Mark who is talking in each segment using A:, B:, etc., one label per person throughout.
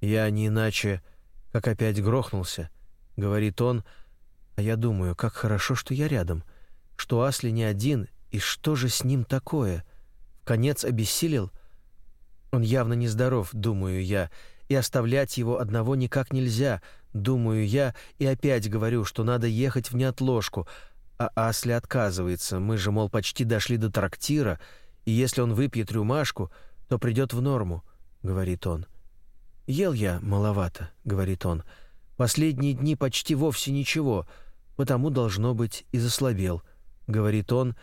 A: Я не иначе, как опять грохнулся, говорит он, а я думаю, как хорошо, что я рядом, что Асли не один, и что же с ним такое? В конец обессилел? Он явно нездоров, думаю я, и оставлять его одного никак нельзя, думаю я, и опять говорю, что надо ехать в неотложку, а Асли отказывается, мы же, мол, почти дошли до трактира, и если он выпьет рюмашку, то придет в норму, говорит он. Ел я маловато, говорит он. Последние дни почти вовсе ничего, потому должно быть и заслабел, говорит он,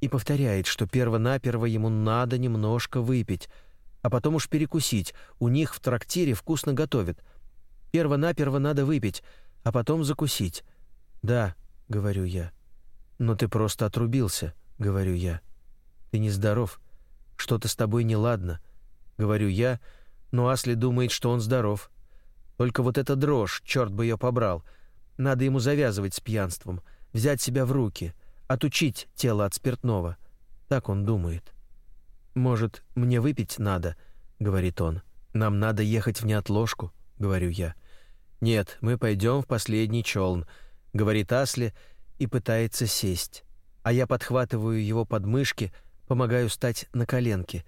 A: и повторяет, что перво-наперво ему надо немножко выпить, а потом уж перекусить. У них в трактире вкусно готовят. Перво-наперво надо выпить, а потом закусить. Да, говорю я. Но ты просто отрубился, говорю я. Ты нездоров. Что-то с тобой неладно, говорю я, но Асли думает, что он здоров. Только вот эта дрожь, черт бы ее побрал. Надо ему завязывать с пьянством, взять себя в руки, отучить тело от спиртного. Так он думает. Может, мне выпить надо, говорит он. Нам надо ехать в неотложку, говорю я. Нет, мы пойдем в последний челн, говорит Асли и пытается сесть. А я подхватываю его подмышки, помогаю встать на коленки.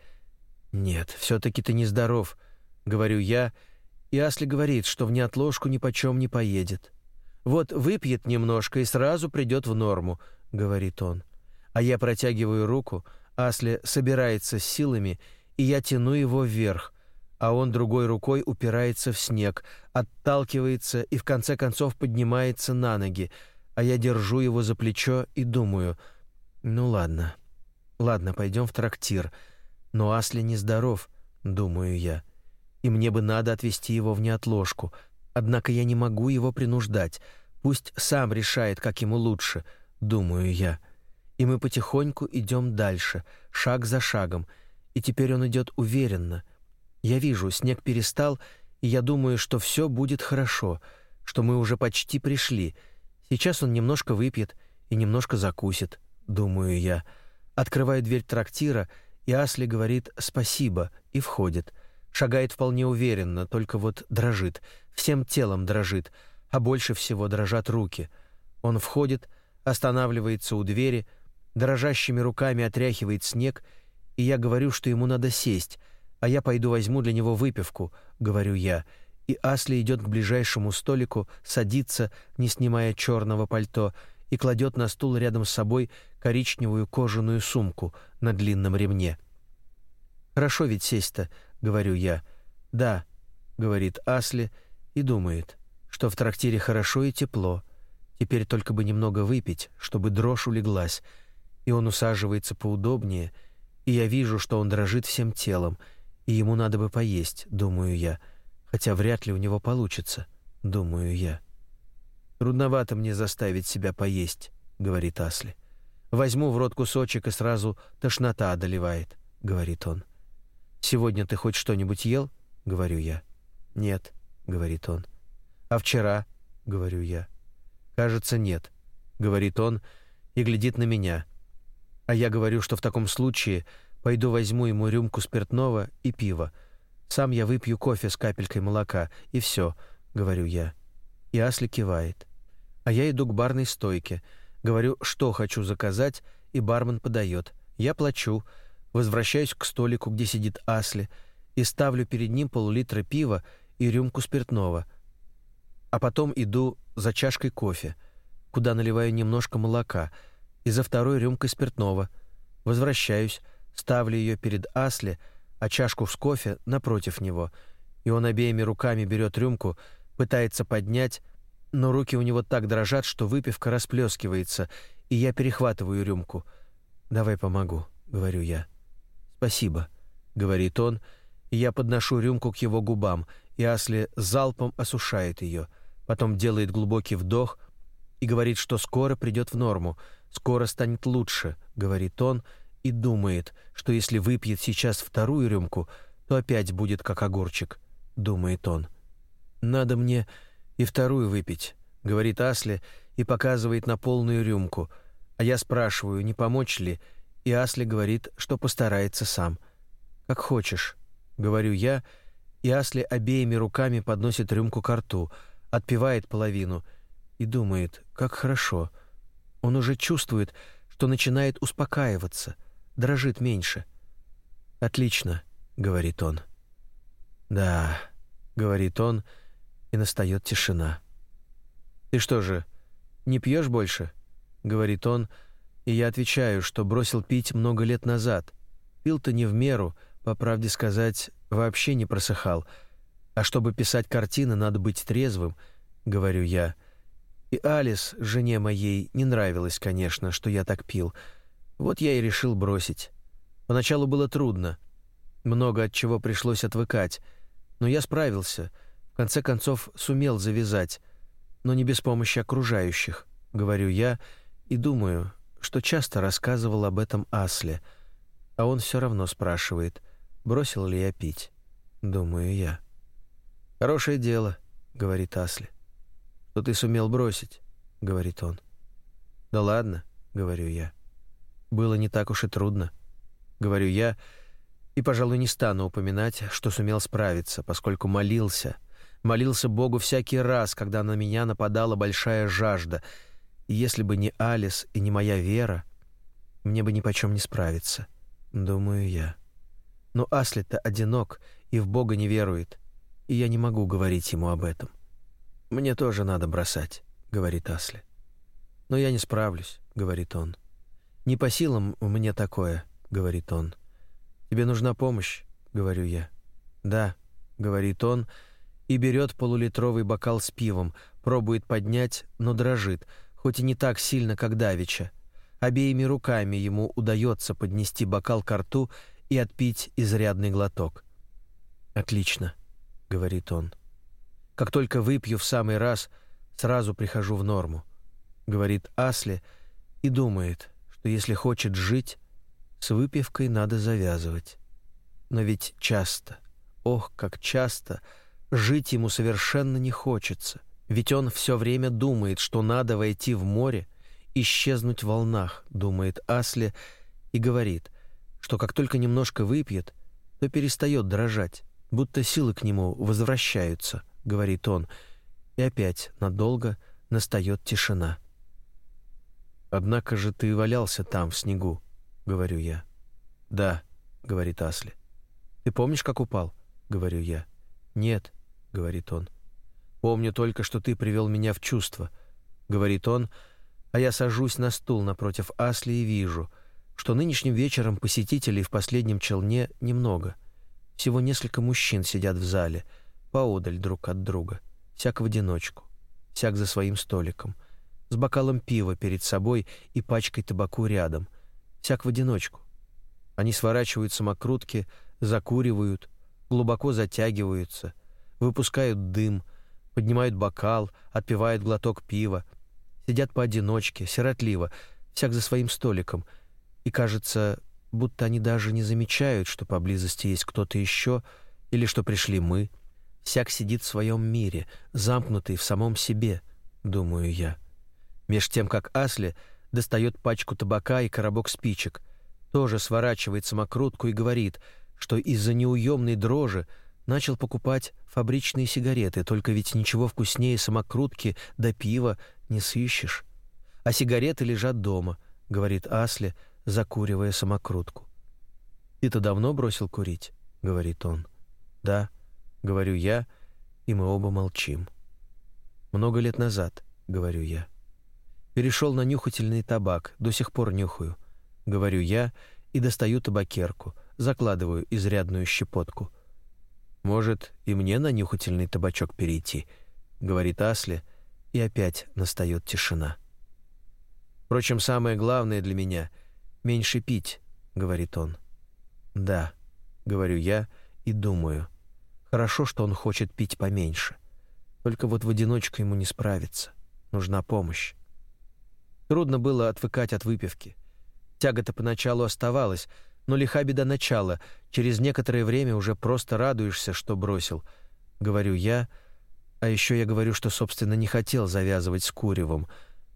A: Нет, все таки ты не здоров, говорю я, и Асли говорит, что в неотложку ни почем не поедет. Вот выпьет немножко и сразу придет в норму, говорит он. А я протягиваю руку, Асли собирается с силами, и я тяну его вверх, а он другой рукой упирается в снег, отталкивается и в конце концов поднимается на ноги, а я держу его за плечо и думаю: "Ну ладно. Ладно, пойдем в трактир. Но Асли не здоров, думаю я. И мне бы надо отвезти его в неотложку. Однако я не могу его принуждать. Пусть сам решает, как ему лучше, думаю я и мы потихоньку идем дальше, шаг за шагом, и теперь он идет уверенно. Я вижу, снег перестал, и я думаю, что все будет хорошо, что мы уже почти пришли. Сейчас он немножко выпьет и немножко закусит, думаю я. Открываю дверь трактира, и Асли говорит «спасибо» и входит. Шагает вполне уверенно, только вот дрожит, всем телом дрожит, а больше всего дрожат руки. Он входит, останавливается у двери, дрожащими руками отряхивает снег, и я говорю, что ему надо сесть, а я пойду возьму для него выпивку, говорю я. И Асли идет к ближайшему столику, садится, не снимая черного пальто, и кладет на стул рядом с собой коричневую кожаную сумку на длинном ремне. Хорошо ведь сесть-то, говорю я. Да, говорит Асли и думает, что в трактире хорошо и тепло. Теперь только бы немного выпить, чтобы дрожь улеглась и он усаживается поудобнее, и я вижу, что он дрожит всем телом, и ему надо бы поесть, думаю я, хотя вряд ли у него получится, думаю я. Трудновато мне заставить себя поесть, говорит Асли. Возьму в рот кусочек и сразу тошнота одолевает, говорит он. Сегодня ты хоть что-нибудь ел? говорю я. Нет, говорит он. А вчера? говорю я. Кажется, нет, говорит он и глядит на меня. А я говорю, что в таком случае пойду возьму ему рюмку спиртного и пива. Сам я выпью кофе с капелькой молока, и все, говорю я. И Асли кивает. А я иду к барной стойке, говорю, что хочу заказать, и бармен подает. Я плачу, возвращаюсь к столику, где сидит Асли, и ставлю перед ним пол-литра пива и рюмку спиртного. А потом иду за чашкой кофе, куда наливаю немножко молока — и за второй рюмкой спиртного. Возвращаюсь, ставлю ее перед Асли, а чашку с кофе напротив него, и он обеими руками берет рюмку, пытается поднять, но руки у него так дрожат, что выпивка расплескивается, и я перехватываю рюмку. «Давай помогу», — говорю я. «Спасибо», — говорит он, и я подношу рюмку к его губам, и Асли залпом осушает ее, потом делает глубокий вдох и говорит, что скоро придет в норму, Скоро станет лучше, говорит он и думает, что если выпьет сейчас вторую рюмку, то опять будет как огурчик, думает он. Надо мне и вторую выпить, говорит Асли и показывает на полную рюмку. А я спрашиваю, не помочь ли, и Асли говорит, что постарается сам. Как хочешь, говорю я, и Асли обеими руками подносит рюмку к рту, отпивает половину и думает, как хорошо. Он уже чувствует, что начинает успокаиваться, дрожит меньше. «Отлично», — говорит он. «Да», — говорит он, и настает тишина. «Ты что же, не пьешь больше?» — говорит он, и я отвечаю, что бросил пить много лет назад. Пил-то не в меру, по правде сказать, вообще не просыхал. А чтобы писать картины, надо быть трезвым, говорю я. И Алис, жене моей, не нравилось, конечно, что я так пил. Вот я и решил бросить. Поначалу было трудно. Много от чего пришлось отвыкать. Но я справился. В конце концов, сумел завязать. Но не без помощи окружающих, говорю я, и думаю, что часто рассказывал об этом Асле, а он все равно спрашивает, бросил ли я пить. Думаю я. «Хорошее дело», — говорит Асли. «Что ты сумел бросить?» — говорит он. «Да ладно», — говорю я. «Было не так уж и трудно», — говорю я, и, пожалуй, не стану упоминать, что сумел справиться, поскольку молился, молился Богу всякий раз, когда на меня нападала большая жажда — и если бы не Алис и не моя вера, мне бы ни почем не справиться, думаю я. Но Асли-то одинок и в Бога не верует, и я не могу говорить ему об этом. Мне тоже надо бросать, говорит Асли. Но я не справлюсь, говорит он. Не по силам мне такое, говорит он. Тебе нужна помощь, говорю я. Да, говорит он и берет полулитровый бокал с пивом, пробует поднять, но дрожит, хоть и не так сильно, как Давича. Обеими руками ему удается поднести бокал к рту и отпить изрядный глоток. «Отлично», — говорит он. «Как только выпью в самый раз, сразу прихожу в норму», — говорит Асли и думает, что если хочет жить, с выпивкой надо завязывать. Но ведь часто, ох, как часто, жить ему совершенно не хочется — ведь он все время думает, что надо войти в море, исчезнуть в волнах, думает Асли и говорит, что как только немножко выпьет, то перестает дрожать, будто силы к нему возвращаются, говорит он, и опять надолго настает тишина. «Однако же ты валялся там, в снегу», — говорю я. «Да», — говорит Асли. «Ты помнишь, как упал?» — говорю я. «Нет», — говорит он. Помню только, что ты привел меня в чувство, говорит он, а я сажусь на стул напротив Асли и вижу, что нынешним вечером посетителей в последнем челне немного. Всего несколько мужчин сидят в зале, поодаль друг от друга, всяк в одиночку, всяк за своим столиком, с бокалом пива перед собой и пачкой табаку рядом, всяк в одиночку. Они сворачивают самокрутки, закуривают, глубоко затягиваются, выпускают дым — поднимают бокал, отпивают глоток пива, сидят поодиночке, сиротливо, всяк за своим столиком, и кажется, будто они даже не замечают, что поблизости есть кто-то еще или что пришли мы. Всяк сидит в своем мире, замкнутый в самом себе, думаю я. Меж тем, как Асли достает пачку табака и коробок спичек, тоже сворачивает самокрутку и говорит, что из-за неуемной дрожи начал покупать фабричные сигареты, только ведь ничего вкуснее самокрутки да пива не сыщешь. А сигареты лежат дома, говорит Асли, закуривая самокрутку. Ты-то давно бросил курить, говорит он. Да, говорю я, и мы оба молчим. Много лет назад, говорю я. Перешел на нюхательный табак, до сих пор нюхаю, говорю я и достаю табакерку, закладываю изрядную щепотку — может, и мне на нюхательный табачок перейти, говорит Асли, и опять настает тишина. Впрочем, самое главное для меня меньше пить, говорит он. Да, говорю я и думаю. Хорошо, что он хочет пить поменьше. Только вот в одиночку ему не справиться. Нужна помощь. Трудно было отвыкать от выпивки. Тяга-то поначалу оставалась, но лиха беда начала. Через некоторое время уже просто радуешься, что бросил. Говорю я, а еще я говорю, что, собственно, не хотел завязывать с куревом.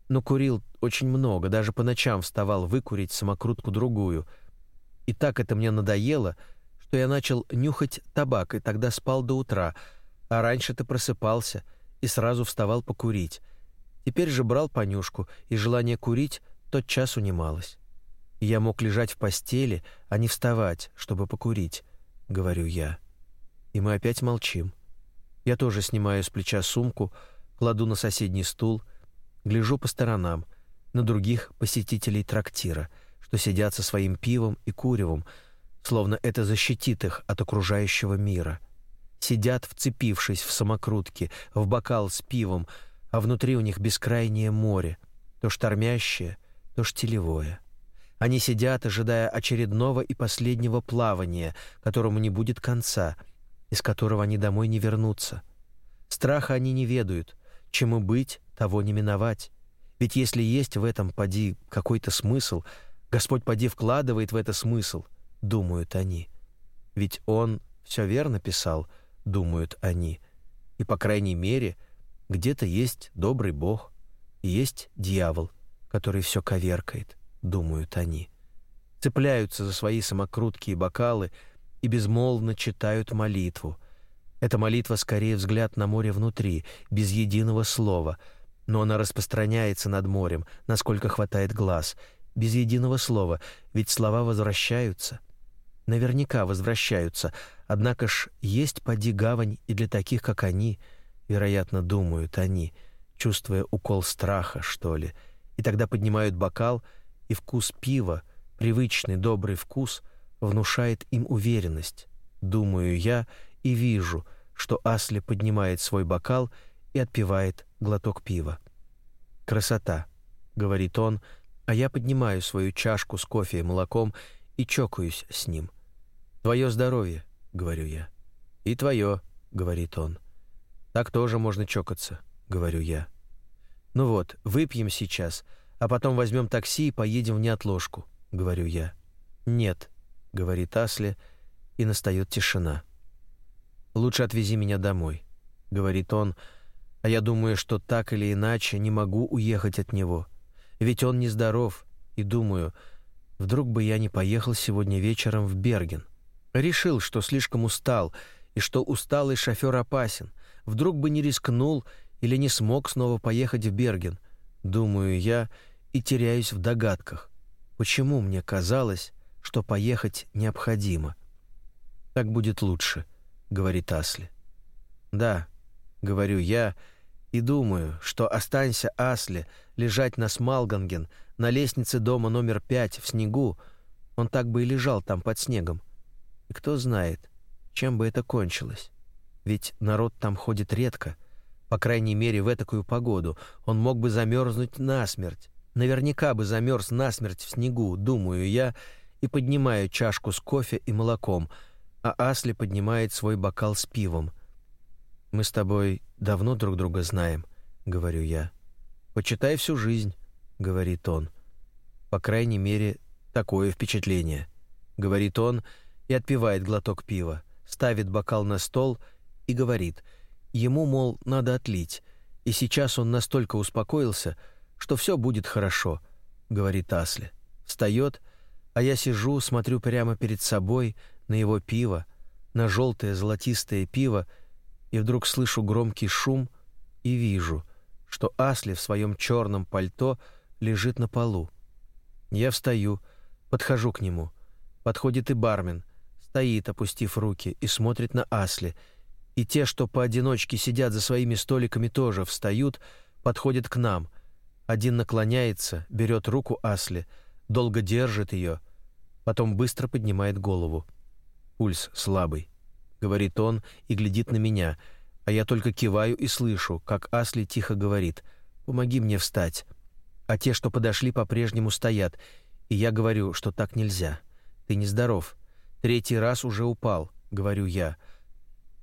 A: Но курил очень много, даже по ночам вставал выкурить самокрутку другую. И так это мне надоело, что я начал нюхать табак и тогда спал до утра, а раньше ты просыпался и сразу вставал покурить. Теперь же брал понюшку, и желание курить тот час унималось. Я мог лежать в постели, а не вставать, чтобы покурить, говорю я. И мы опять молчим. Я тоже снимаю с плеча сумку, кладу на соседний стул, гляжу по сторонам, на других посетителей трактира, что сидят со своим пивом и куревом, словно это защитит их от окружающего мира. Сидят, вцепившись в самокрутки, в бокал с пивом, а внутри у них бескрайнее море, то штормящее, то штилевое. Они сидят, ожидая очередного и последнего плавания, которому не будет конца — из которого они домой не вернутся. Страха они не ведают, чему быть, того не миновать. Ведь если есть в этом поди какой-то смысл, Господь поди вкладывает в это смысл, думают они. Ведь Он все верно писал, думают они. И, по крайней мере, где-то есть добрый Бог, и есть дьявол, который все коверкает, думают они. Цепляются за свои самокрутки и бокалы — и безмолвно читают молитву. Эта молитва скорее взгляд на море внутри, без единого слова, но она распространяется над морем, насколько хватает глаз, без единого слова, ведь слова возвращаются. Наверняка возвращаются, однако ж есть поди гавань и для таких, как они, вероятно, думают они, чувствуя укол страха, что ли, и тогда поднимают бокал, и вкус пива, привычный добрый вкус — внушает им уверенность, думаю я и вижу, что Асли поднимает свой бокал и отпивает глоток пива. «Красота», — говорит он, а я поднимаю свою чашку с кофе и молоком и чокаюсь с ним. «Твое здоровье», — говорю я. «И твое», — говорит он. «Так тоже можно чокаться», — говорю я. «Ну вот, выпьем сейчас, а потом возьмем такси и поедем в неотложку», — говорю я. «Нет», — говорит Асли, и настает тишина. «Лучше отвези меня домой», — говорит он, а я думаю, что так или иначе не могу уехать от него. Ведь он нездоров, и думаю, вдруг бы я не поехал сегодня вечером в Берген. Решил, что слишком устал, и что усталый шофер опасен. Вдруг бы не рискнул или не смог снова поехать в Берген. Думаю я и теряюсь в догадках. Почему мне казалось, что поехать необходимо. Так будет лучше, говорит Асли. Да, говорю я и думаю, что останься Асли лежать на Смалганген на лестнице дома номер пять в снегу, он так бы и лежал там под снегом. И кто знает, чем бы это кончилось. Ведь народ там ходит редко, по крайней мере, в такую погоду. Он мог бы замерзнуть насмерть. Наверняка бы замерз насмерть в снегу, думаю я, и поднимаю чашку с кофе и молоком, а Асли поднимает свой бокал с пивом. «Мы с тобой давно друг друга знаем», — говорю я. «Почитай всю жизнь», — говорит он. «По крайней мере, такое впечатление», — говорит он и отпивает глоток пива, ставит бокал на стол и говорит, ему, мол, надо отлить, и сейчас он настолько успокоился, что все будет хорошо, — говорит Асли. Встает а я сижу, смотрю прямо перед собой на его пиво, на желтое золотистое пиво, и вдруг слышу громкий шум и вижу, что Асли в своем черном пальто лежит на полу. Я встаю, подхожу к нему. Подходит и бармен, стоит, опустив руки, и смотрит на Асли. И те, что поодиночке сидят за своими столиками, тоже встают, подходят к нам. Один наклоняется, берет руку Асли, долго держит ее, потом быстро поднимает голову. Пульс слабый, говорит он и глядит на меня, а я только киваю и слышу, как Асли тихо говорит: "Помоги мне встать". А те, что подошли, по-прежнему стоят, и я говорю, что так нельзя. Ты не здоров. Третий раз уже упал, говорю я.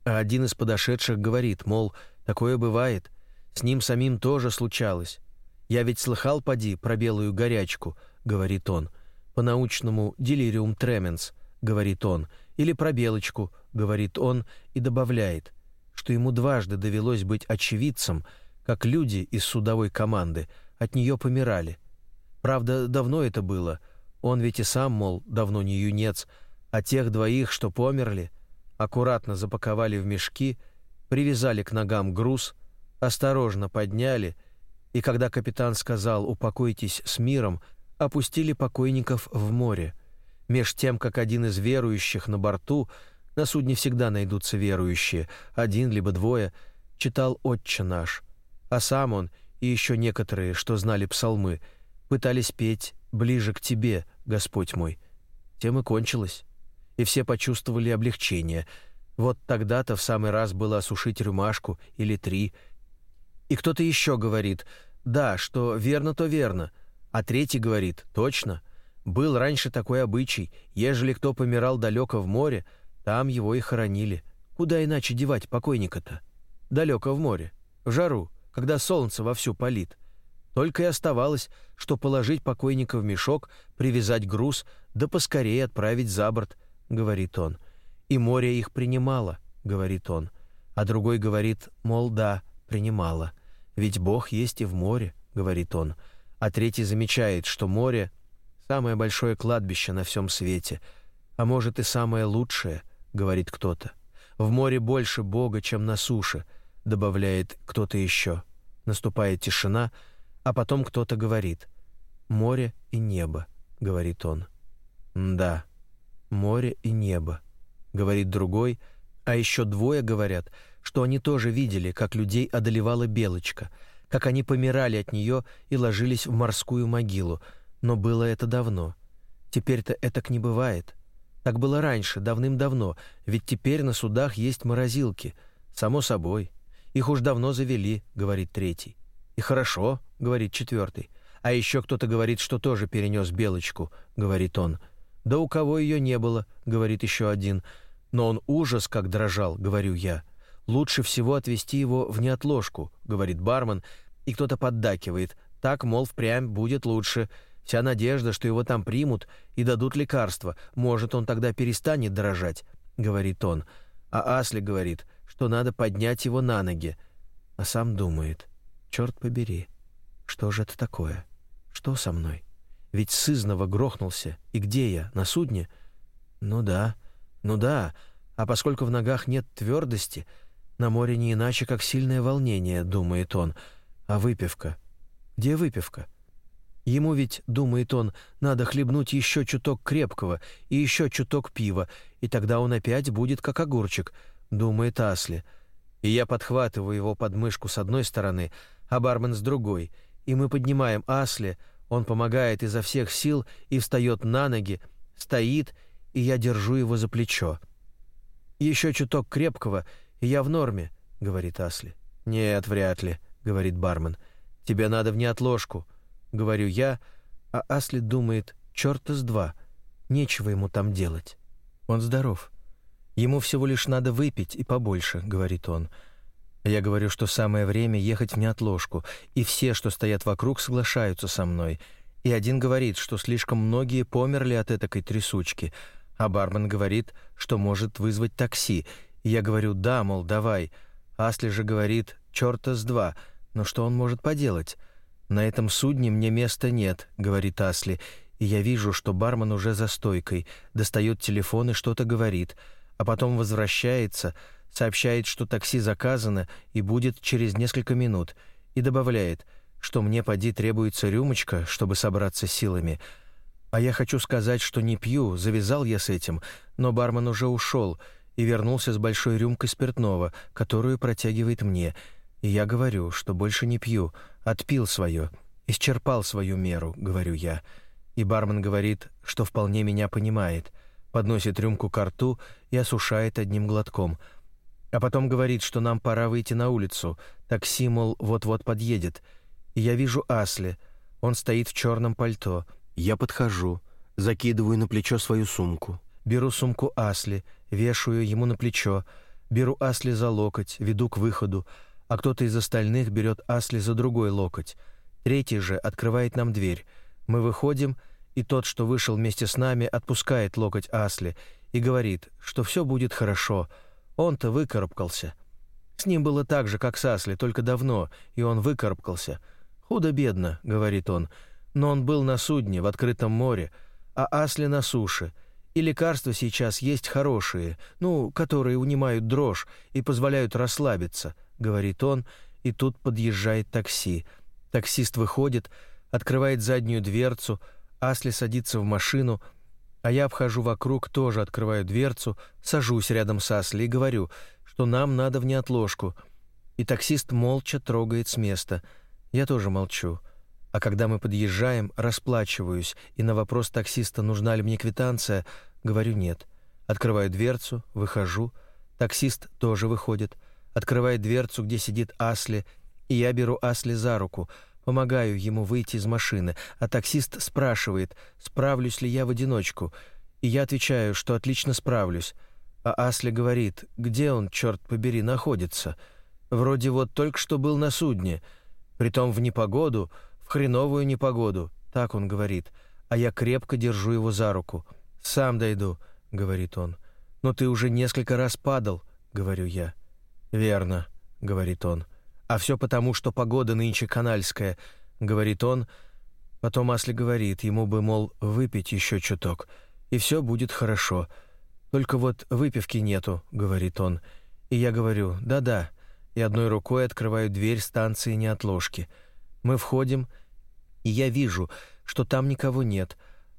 A: А один из подошедших говорит, мол, такое бывает, с ним самим тоже случалось. Я ведь слыхал поди про белую горячку, говорит он по-научному делириум тременс, говорит он, или про белочку, говорит он и добавляет, что ему дважды довелось быть очевидцем, как люди из судовой команды от нее помирали. Правда, давно это было. Он ведь и сам, мол, давно не юнец, а тех двоих, что померли, аккуратно запаковали в мешки, привязали к ногам груз, осторожно подняли, и когда капитан сказал «упокойтесь с миром», опустили покойников в море, меж тем, как один из верующих на борту, на судне всегда найдутся верующие, один либо двое, читал «Отче наш», а сам он и еще некоторые, что знали псалмы, пытались петь «Ближе к Тебе, Господь мой». Тем и кончилось. И все почувствовали облегчение. Вот тогда-то в самый раз было осушить рюмашку или три. И кто-то еще говорит «Да, что верно, то верно», а третий говорит «Точно». Был раньше такой обычай, ежели кто помирал далеко в море, там его и хоронили. Куда иначе девать покойника-то? Далеко в море, в жару, когда солнце вовсю палит. Только и оставалось, что положить покойника в мешок, привязать груз, да поскорее отправить за борт, говорит он. И море их принимало, говорит он. А другой говорит, мол, да, принимало. Ведь Бог есть и в море, говорит он. А третий замечает, что море — самое большое кладбище на всем свете, а может и самое лучшее, говорит кто-то. В море больше Бога, чем на суше, добавляет кто-то еще. Наступает тишина — а потом кто-то говорит «Море и небо», — говорит он. «Да, море и небо», — говорит другой, а еще двое говорят, что они тоже видели, как людей одолевала белочка, как они помирали от нее и ложились в морскую могилу, но было это давно. Теперь-то это к не бывает. Так было раньше, давным-давно, ведь теперь на судах есть морозилки. Само собой. Их уж давно завели, говорит третий. И хорошо, говорит четвертый. А еще кто-то говорит, что тоже перенес белочку, говорит он. Да у кого ее не было, говорит еще один. Но он ужас как дрожал, говорю я. Лучше всего отвезти его в неотложку, говорит бармен, и кто-то поддакивает. Так, мол, впрямь будет лучше. Вся надежда, что его там примут и дадут лекарство. Может, он тогда перестанет дрожать, говорит он. А Асли говорит, что надо поднять его на ноги. А сам думает, черт побери, что же это такое? Что со мной? Ведь сызново грохнулся. И где я? На судне? Ну да, ну да. А поскольку в ногах нет твердости, на море не иначе, как сильное волнение, думает он. А выпивка? Где выпивка? Ему ведь, думает он, надо хлебнуть еще чуток крепкого и еще чуток пива, и тогда он опять будет как огурчик, думает Асли. И я подхватываю его подмышку с одной стороны, а бармен с другой — и мы поднимаем Асли, он помогает изо всех сил и встает на ноги, стоит, и я держу его за плечо. «Еще чуток крепкого, и я в норме», — говорит Асли. «Нет, вряд ли», — говорит бармен. «Тебе надо в неотложку», — говорю я, а Асли думает, «Чёрта с два, нечего ему там делать. Он здоров. Ему всего лишь надо выпить и побольше», — говорит он. Я говорю, что самое время ехать в неотложку, и все, что стоят вокруг, соглашаются со мной. И один говорит, что слишком многие померли от этой трясучки, а бармен говорит, что может вызвать такси. И я говорю, да, мол, давай. Асли же говорит, черта с два, но что он может поделать? На этом судне мне места нет, говорит Асли, и я вижу, что бармен уже за стойкой, достает телефон и что-то говорит, а потом возвращается — сообщает, что такси заказано и будет через несколько минут, и добавляет, что мне поди требуется рюмочка, чтобы собраться силами. А я хочу сказать, что не пью, завязал я с этим, но бармен уже ушел и вернулся с большой рюмкой спиртного, которую протягивает мне. И я говорю, что больше не пью, отпил свое, исчерпал свою меру, говорю я. И бармен говорит, что вполне меня понимает, подносит рюмку к рту и осушает одним глотком — а потом говорит, что нам пора выйти на улицу. Такси, мол, вот-вот подъедет. И я вижу Асли. Он стоит в черном пальто. Я подхожу, закидываю на плечо свою сумку. Беру сумку Асли, вешаю ему на плечо. Беру Асли за локоть, веду к выходу, а кто-то из остальных берет Асли за другой локоть. Третий же открывает нам дверь. Мы выходим, и тот, что вышел вместе с нами, отпускает локоть Асли и говорит, что все будет хорошо — он-то выкарабкался. С ним было так же, как с Асли, только давно, и он выкарабкался. «Худо-бедно», — говорит он, — «но он был на судне, в открытом море, а Асли на суше, И лекарства сейчас есть хорошие, ну, которые унимают дрожь и позволяют расслабиться, говорит он, и тут подъезжает такси. Таксист выходит, открывает заднюю дверцу, Асли садится в машину, а я обхожу вокруг, тоже открываю дверцу, сажусь рядом с Асли и говорю, что нам надо в неотложку. И таксист молча трогает с места. Я тоже молчу. А когда мы подъезжаем, расплачиваюсь, и на вопрос таксиста, нужна ли мне квитанция, говорю «нет». Открываю дверцу, выхожу. Таксист тоже выходит. Открывает дверцу, где сидит Асли, и я беру Асли за руку, помогаю ему выйти из машины, а таксист спрашивает, справлюсь ли я в одиночку, и я отвечаю, что отлично справлюсь. А Асли говорит, где он, черт побери, находится. Вроде вот только что был на судне, притом в непогоду, в хреновую непогоду, так он говорит, а я крепко держу его за руку. «Сам дойду», — говорит он. «Но ты уже несколько раз падал», — говорю я. «Верно», — говорит он. «А все потому, что погода нынче канальская», — говорит он. Потом Асли говорит, ему бы, мол, выпить еще чуток, и все будет хорошо. «Только вот выпивки нету», — говорит он. И я говорю «да-да», и одной рукой открываю дверь станции неотложки — мы входим, и я вижу, что там никого нет,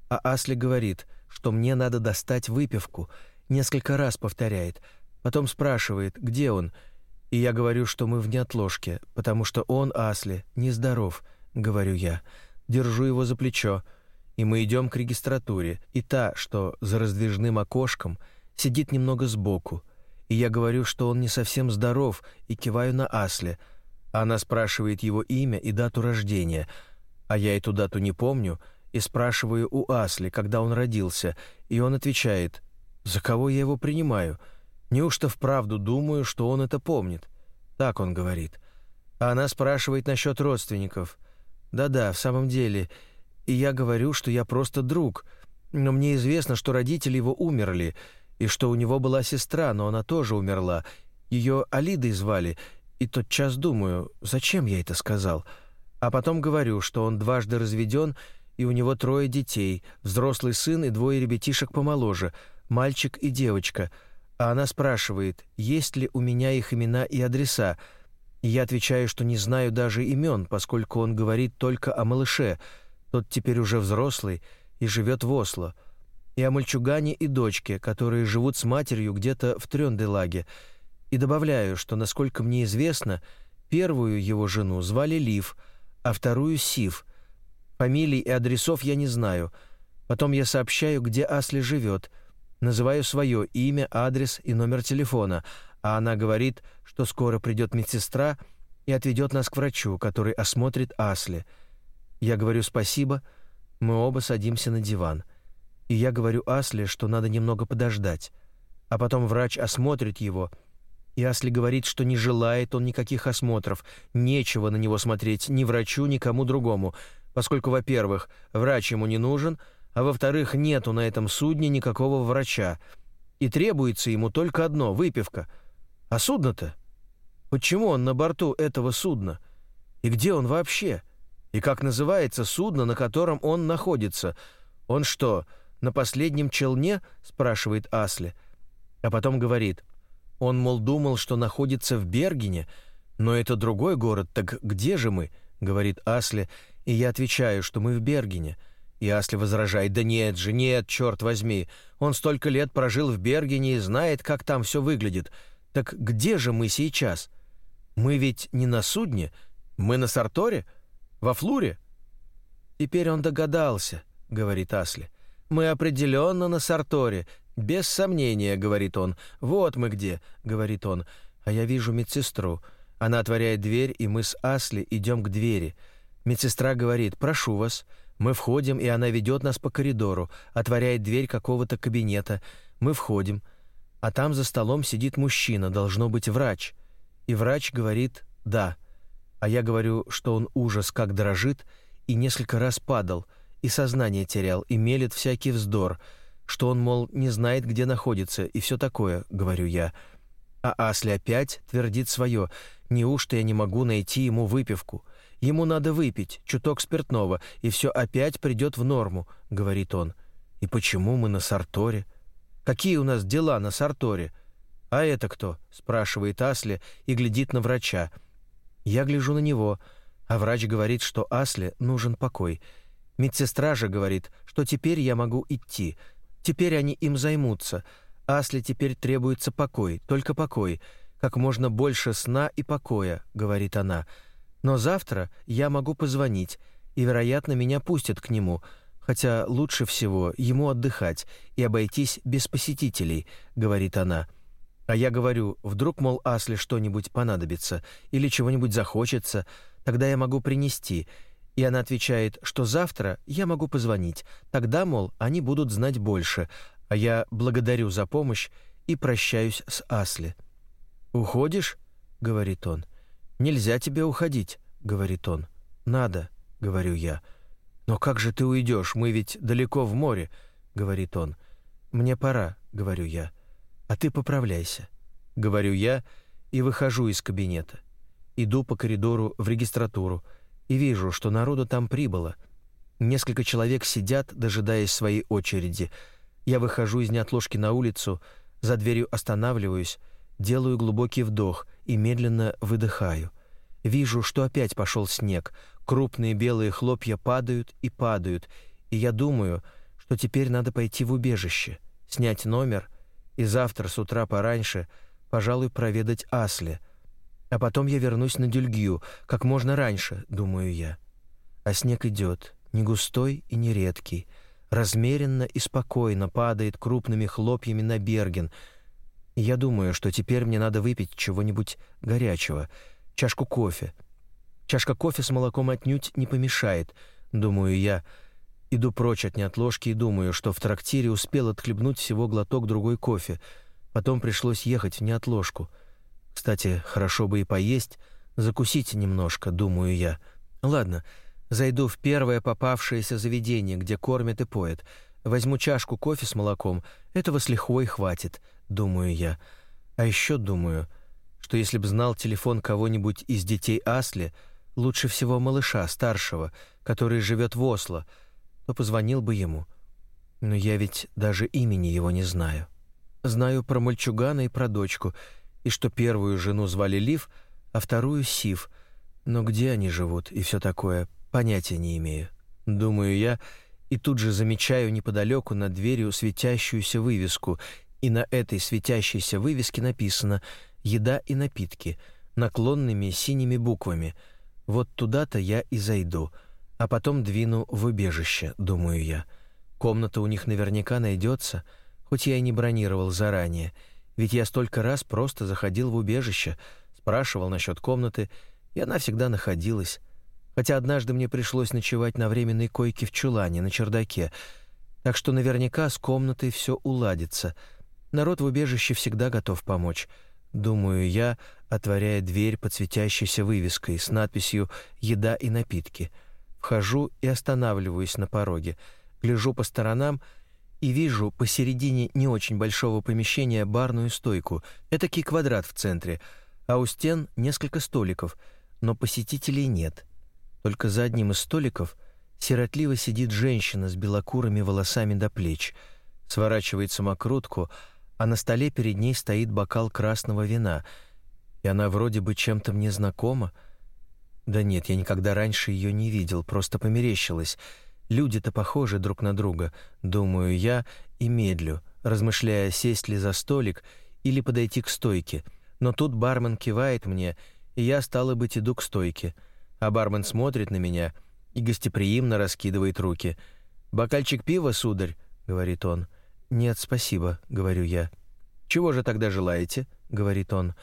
A: а Асли говорит, что мне надо достать выпивку, несколько раз повторяет, потом спрашивает, где он, и я говорю, что мы в неотложке, потому что он, Асли, нездоров, говорю я. Держу его за плечо, и мы идем к регистратуре, и та, что за раздвижным окошком, сидит немного сбоку, и я говорю, что он не совсем здоров, и киваю на Асли — она спрашивает его имя и дату рождения, а я эту дату не помню, и спрашиваю у Асли, когда он родился, и он отвечает, «За кого я его принимаю? Неужто вправду думаю, что он это помнит?» Так он говорит. А она спрашивает насчет родственников. «Да-да, в самом деле. И я говорю, что я просто друг. Но мне известно, что родители его умерли, и что у него была сестра, но она тоже умерла. Ее Алидой звали, и тот час думаю, зачем я это сказал? А потом говорю, что он дважды разведен, и у него трое детей, взрослый сын и двое ребятишек помоложе, мальчик и девочка. А она спрашивает, есть ли у меня их имена и адреса. Я отвечаю, что не знаю даже имен, поскольку он говорит только о малыше. Тот теперь уже взрослый и живет в Осло. И о мальчугане и дочке, которые живут с матерью где-то в Трёнделаге. И добавляю, что, насколько мне известно, первую его жену звали Лив, а вторую Сив. Фамилий и адресов я не знаю. Потом я сообщаю, где Асли живет, называю свое имя, адрес и номер телефона, а она говорит, что скоро придет медсестра и отведет нас к врачу, который осмотрит Асли. Я говорю спасибо, мы оба садимся на диван. И я говорю Асли, что надо немного подождать. А потом врач осмотрит его — и Асли говорит, что не желает он никаких осмотров, нечего на него смотреть ни врачу, ни кому другому, поскольку, во-первых, врач ему не нужен, а во-вторых, нету на этом судне никакого врача, и требуется ему только одно — выпивка. А судно-то? Почему он на борту этого судна? И где он вообще? И как называется судно, на котором он находится? Он что, на последнем челне?» — спрашивает Асли. А потом говорит — он, мол, думал, что находится в Бергене, но это другой город, так где же мы?» — говорит Асли, и я отвечаю, что мы в Бергене. И Асли возражает, «Да нет же, нет, черт возьми, он столько лет прожил в Бергене и знает, как там все выглядит. Так где же мы сейчас? Мы ведь не на судне, мы на Сарторе, во Флуре?» «Теперь он догадался», — говорит Асли. «Мы определенно на Сарторе, «Без сомнения», — говорит он. «Вот мы где», — говорит он. А я вижу медсестру. Она отворяет дверь, и мы с Асли идем к двери. Медсестра говорит «Прошу вас». Мы входим, и она ведет нас по коридору, отворяет дверь какого-то кабинета. Мы входим, а там за столом сидит мужчина, должно быть врач. И врач говорит «да». А я говорю, что он ужас как дрожит и несколько раз падал, и сознание терял, и мелет всякий вздор — что он, мол, не знает, где находится, и все такое, говорю я. А Асли опять твердит свое. Неужто я не могу найти ему выпивку? Ему надо выпить, чуток спиртного, и все опять придет в норму, говорит он. И почему мы на Сарторе? Какие у нас дела на Сарторе? А это кто? спрашивает Асли и глядит на врача. Я гляжу на него, а врач говорит, что Асле нужен покой. Медсестра же говорит, что теперь я могу идти. Теперь они им займутся. Асле теперь требуется покой, только покой. Как можно больше сна и покоя, говорит она. Но завтра я могу позвонить, и, вероятно, меня пустят к нему, хотя лучше всего ему отдыхать и обойтись без посетителей, говорит она. А я говорю, вдруг, мол, Асле что-нибудь понадобится или чего-нибудь захочется, тогда я могу принести, и она отвечает, что завтра я могу позвонить. Тогда, мол, они будут знать больше. А я благодарю за помощь и прощаюсь с Асли. «Уходишь?» — говорит он. «Нельзя тебе уходить», — говорит он. «Надо», — говорю я. «Но как же ты уйдешь? Мы ведь далеко в море», — говорит он. «Мне пора», — говорю я. «А ты поправляйся», — говорю я и выхожу из кабинета. Иду по коридору в регистратуру — и вижу, что народу там прибыло. Несколько человек сидят, дожидаясь своей очереди. Я выхожу из неотложки на улицу, за дверью останавливаюсь, делаю глубокий вдох и медленно выдыхаю. Вижу, что опять пошел снег, крупные белые хлопья падают и падают, и я думаю, что теперь надо пойти в убежище, снять номер и завтра с утра пораньше, пожалуй, проведать Асли — а потом я вернусь на Дюльгию, как можно раньше, думаю я. А снег идет, не густой и не редкий, размеренно и спокойно падает крупными хлопьями на Берген. Я думаю, что теперь мне надо выпить чего-нибудь горячего, чашку кофе. Чашка кофе с молоком отнюдь не помешает, думаю я. Иду прочь от неотложки и думаю, что в трактире успел отхлебнуть всего глоток другой кофе. Потом пришлось ехать в неотложку — кстати, хорошо бы и поесть, закусить немножко, думаю я. Ладно, зайду в первое попавшееся заведение, где кормят и поят. Возьму чашку кофе с молоком. Этого с лихвой хватит, думаю я. А еще думаю, что если б знал телефон кого-нибудь из детей Асли, лучше всего малыша старшего, который живет в Осло, то позвонил бы ему. Но я ведь даже имени его не знаю. Знаю про мальчугана и про дочку — и что первую жену звали Лив, а вторую Сив. Но где они живут и все такое, понятия не имею. Думаю я, и тут же замечаю неподалеку над дверью светящуюся вывеску, и на этой светящейся вывеске написано «Еда и напитки» наклонными синими буквами. Вот туда-то я и зайду, а потом двину в убежище, думаю я. Комната у них наверняка найдется, хоть я и не бронировал заранее — ведь я столько раз просто заходил в убежище, спрашивал насчет комнаты, и она всегда находилась. Хотя однажды мне пришлось ночевать на временной койке в чулане на чердаке, так что наверняка с комнатой все уладится. Народ в убежище всегда готов помочь. Думаю я, отворяя дверь под светящейся вывеской с надписью «Еда и напитки». Вхожу и останавливаюсь на пороге. Гляжу по сторонам — и вижу посередине не очень большого помещения барную стойку, этакий квадрат в центре, а у стен несколько столиков, но посетителей нет. Только за одним из столиков сиротливо сидит женщина с белокурыми волосами до плеч, сворачивает самокрутку, а на столе перед ней стоит бокал красного вина, и она вроде бы чем-то мне знакома. Да нет, я никогда раньше ее не видел, просто померещилась — Люди-то похожи друг на друга, думаю я и медлю, размышляя, сесть ли за столик или подойти к стойке. Но тут бармен кивает мне, и я, стало быть, иду к стойке. А бармен смотрит на меня и гостеприимно раскидывает руки. «Бокальчик пива, сударь?» — говорит он. «Нет, спасибо», — говорю я. «Чего же тогда желаете?» — говорит он.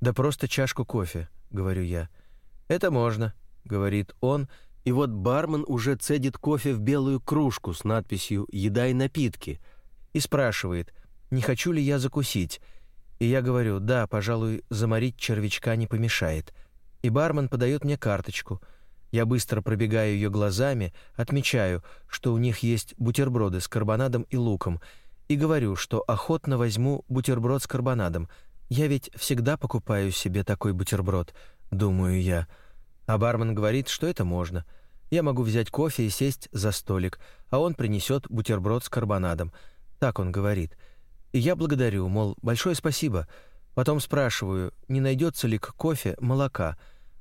A: «Да просто чашку кофе», — говорю я. «Это можно», — говорит он, — и вот бармен уже цедит кофе в белую кружку с надписью «Еда и напитки» и спрашивает, не хочу ли я закусить. И я говорю, да, пожалуй, заморить червячка не помешает. И бармен подает мне карточку. Я быстро пробегаю ее глазами, отмечаю, что у них есть бутерброды с карбонадом и луком, и говорю, что охотно возьму бутерброд с карбонадом. Я ведь всегда покупаю себе такой бутерброд, думаю я. А бармен говорит, что это можно. Я могу взять кофе и сесть за столик, а он принесет бутерброд с карбонадом. Так он говорит. И я благодарю, мол, большое спасибо. Потом спрашиваю, не найдется ли к кофе молока.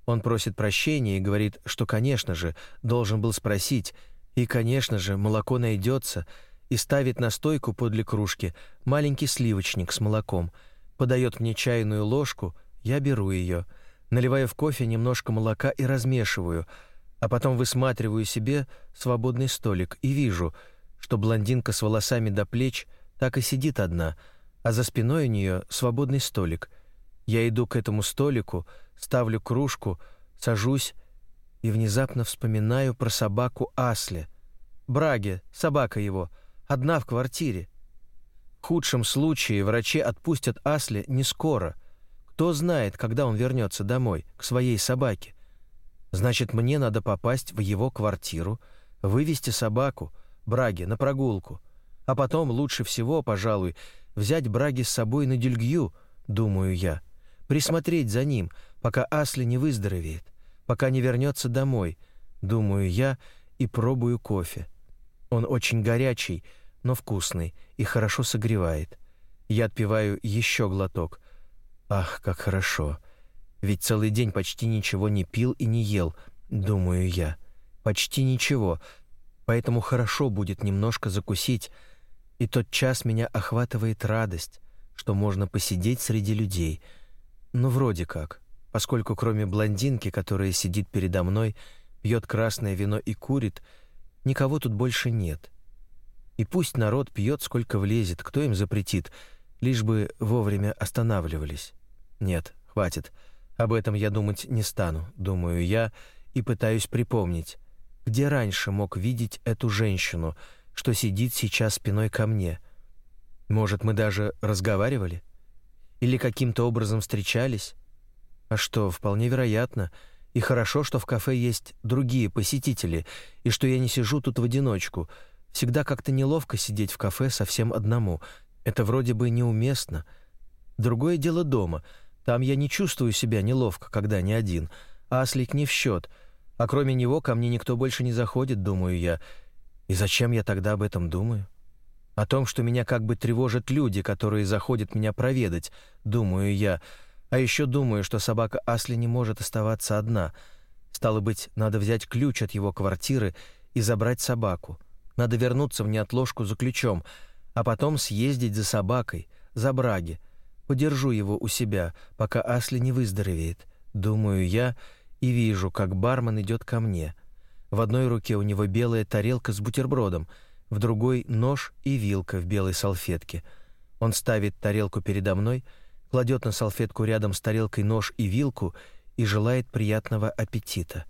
A: Он просит прощения и говорит, что, конечно же, должен был спросить. И, конечно же, молоко найдется. И ставит на стойку подле кружки маленький сливочник с молоком. Подает мне чайную ложку, я беру ее. Наливаю в кофе немножко молока и размешиваю – а потом высматриваю себе свободный столик и вижу, что блондинка с волосами до плеч так и сидит одна, а за спиной у нее свободный столик. Я иду к этому столику, ставлю кружку, сажусь и внезапно вспоминаю про собаку Асли. Браге, собака его, одна в квартире. В худшем случае врачи отпустят Асли не скоро. Кто знает, когда он вернется домой, к своей собаке. Значит, мне надо попасть в его квартиру, вывести собаку, Браги, на прогулку. А потом лучше всего, пожалуй, взять Браги с собой на дюльгью, думаю я. Присмотреть за ним, пока Асли не выздоровеет, пока не вернется домой, думаю я и пробую кофе. Он очень горячий, но вкусный и хорошо согревает. Я отпиваю еще глоток. Ах, как хорошо. Ведь целый день почти ничего не пил и не ел, думаю я. Почти ничего. Поэтому хорошо будет немножко закусить, и тот час меня охватывает радость, что можно посидеть среди людей. Ну, вроде как, поскольку кроме блондинки, которая сидит передо мной, пьет красное вино и курит, никого тут больше нет. И пусть народ пьет сколько влезет, кто им запретит, лишь бы вовремя останавливались. Нет, хватит. Об этом я думать не стану, думаю я, и пытаюсь припомнить, где раньше мог видеть эту женщину, что сидит сейчас спиной ко мне. Может, мы даже разговаривали? Или каким-то образом встречались? А что, вполне вероятно. И хорошо, что в кафе есть другие посетители, и что я не сижу тут в одиночку. Всегда как-то неловко сидеть в кафе совсем одному. Это вроде бы неуместно. Другое дело дома — там я не чувствую себя неловко, когда не один. Аслик не в счет. А кроме него ко мне никто больше не заходит, думаю я. И зачем я тогда об этом думаю? О том, что меня как бы тревожат люди, которые заходят меня проведать, думаю я. А еще думаю, что собака Асли не может оставаться одна. Стало быть, надо взять ключ от его квартиры и забрать собаку. Надо вернуться в неотложку за ключом, а потом съездить за собакой, за Браги, Подержу его у себя, пока Асли не выздоровеет, думаю я, и вижу, как бармен идет ко мне. В одной руке у него белая тарелка с бутербродом, в другой нож и вилка в белой салфетке. Он ставит тарелку передо мной, кладет на салфетку рядом с тарелкой нож и вилку и желает приятного аппетита.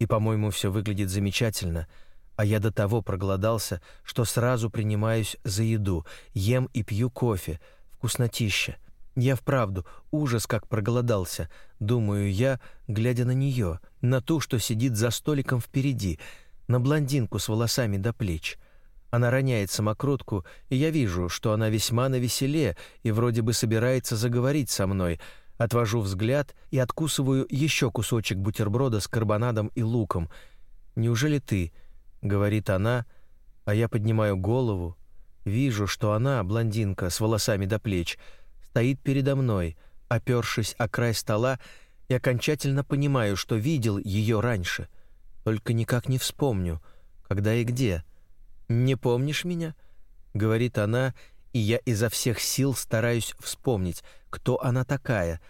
A: И, по-моему, все выглядит замечательно, а я до того проголодался, что сразу принимаюсь за еду, ем и пью кофе, вкуснотища. Я вправду ужас как проголодался, думаю я, глядя на нее, на ту, что сидит за столиком впереди, на блондинку с волосами до плеч. Она роняет самокрутку, и я вижу, что она весьма навеселе и вроде бы собирается заговорить со мной. Отвожу взгляд и откусываю еще кусочек бутерброда с карбонадом и луком. «Неужели ты?» — говорит она, а я поднимаю голову. Вижу, что она, блондинка с волосами до плеч — стоит передо мной, опершись о край стола, и окончательно понимаю, что видел ее раньше, только никак не вспомню, когда и где. «Не помнишь меня?» — говорит она, и я изо всех сил стараюсь вспомнить, кто она такая.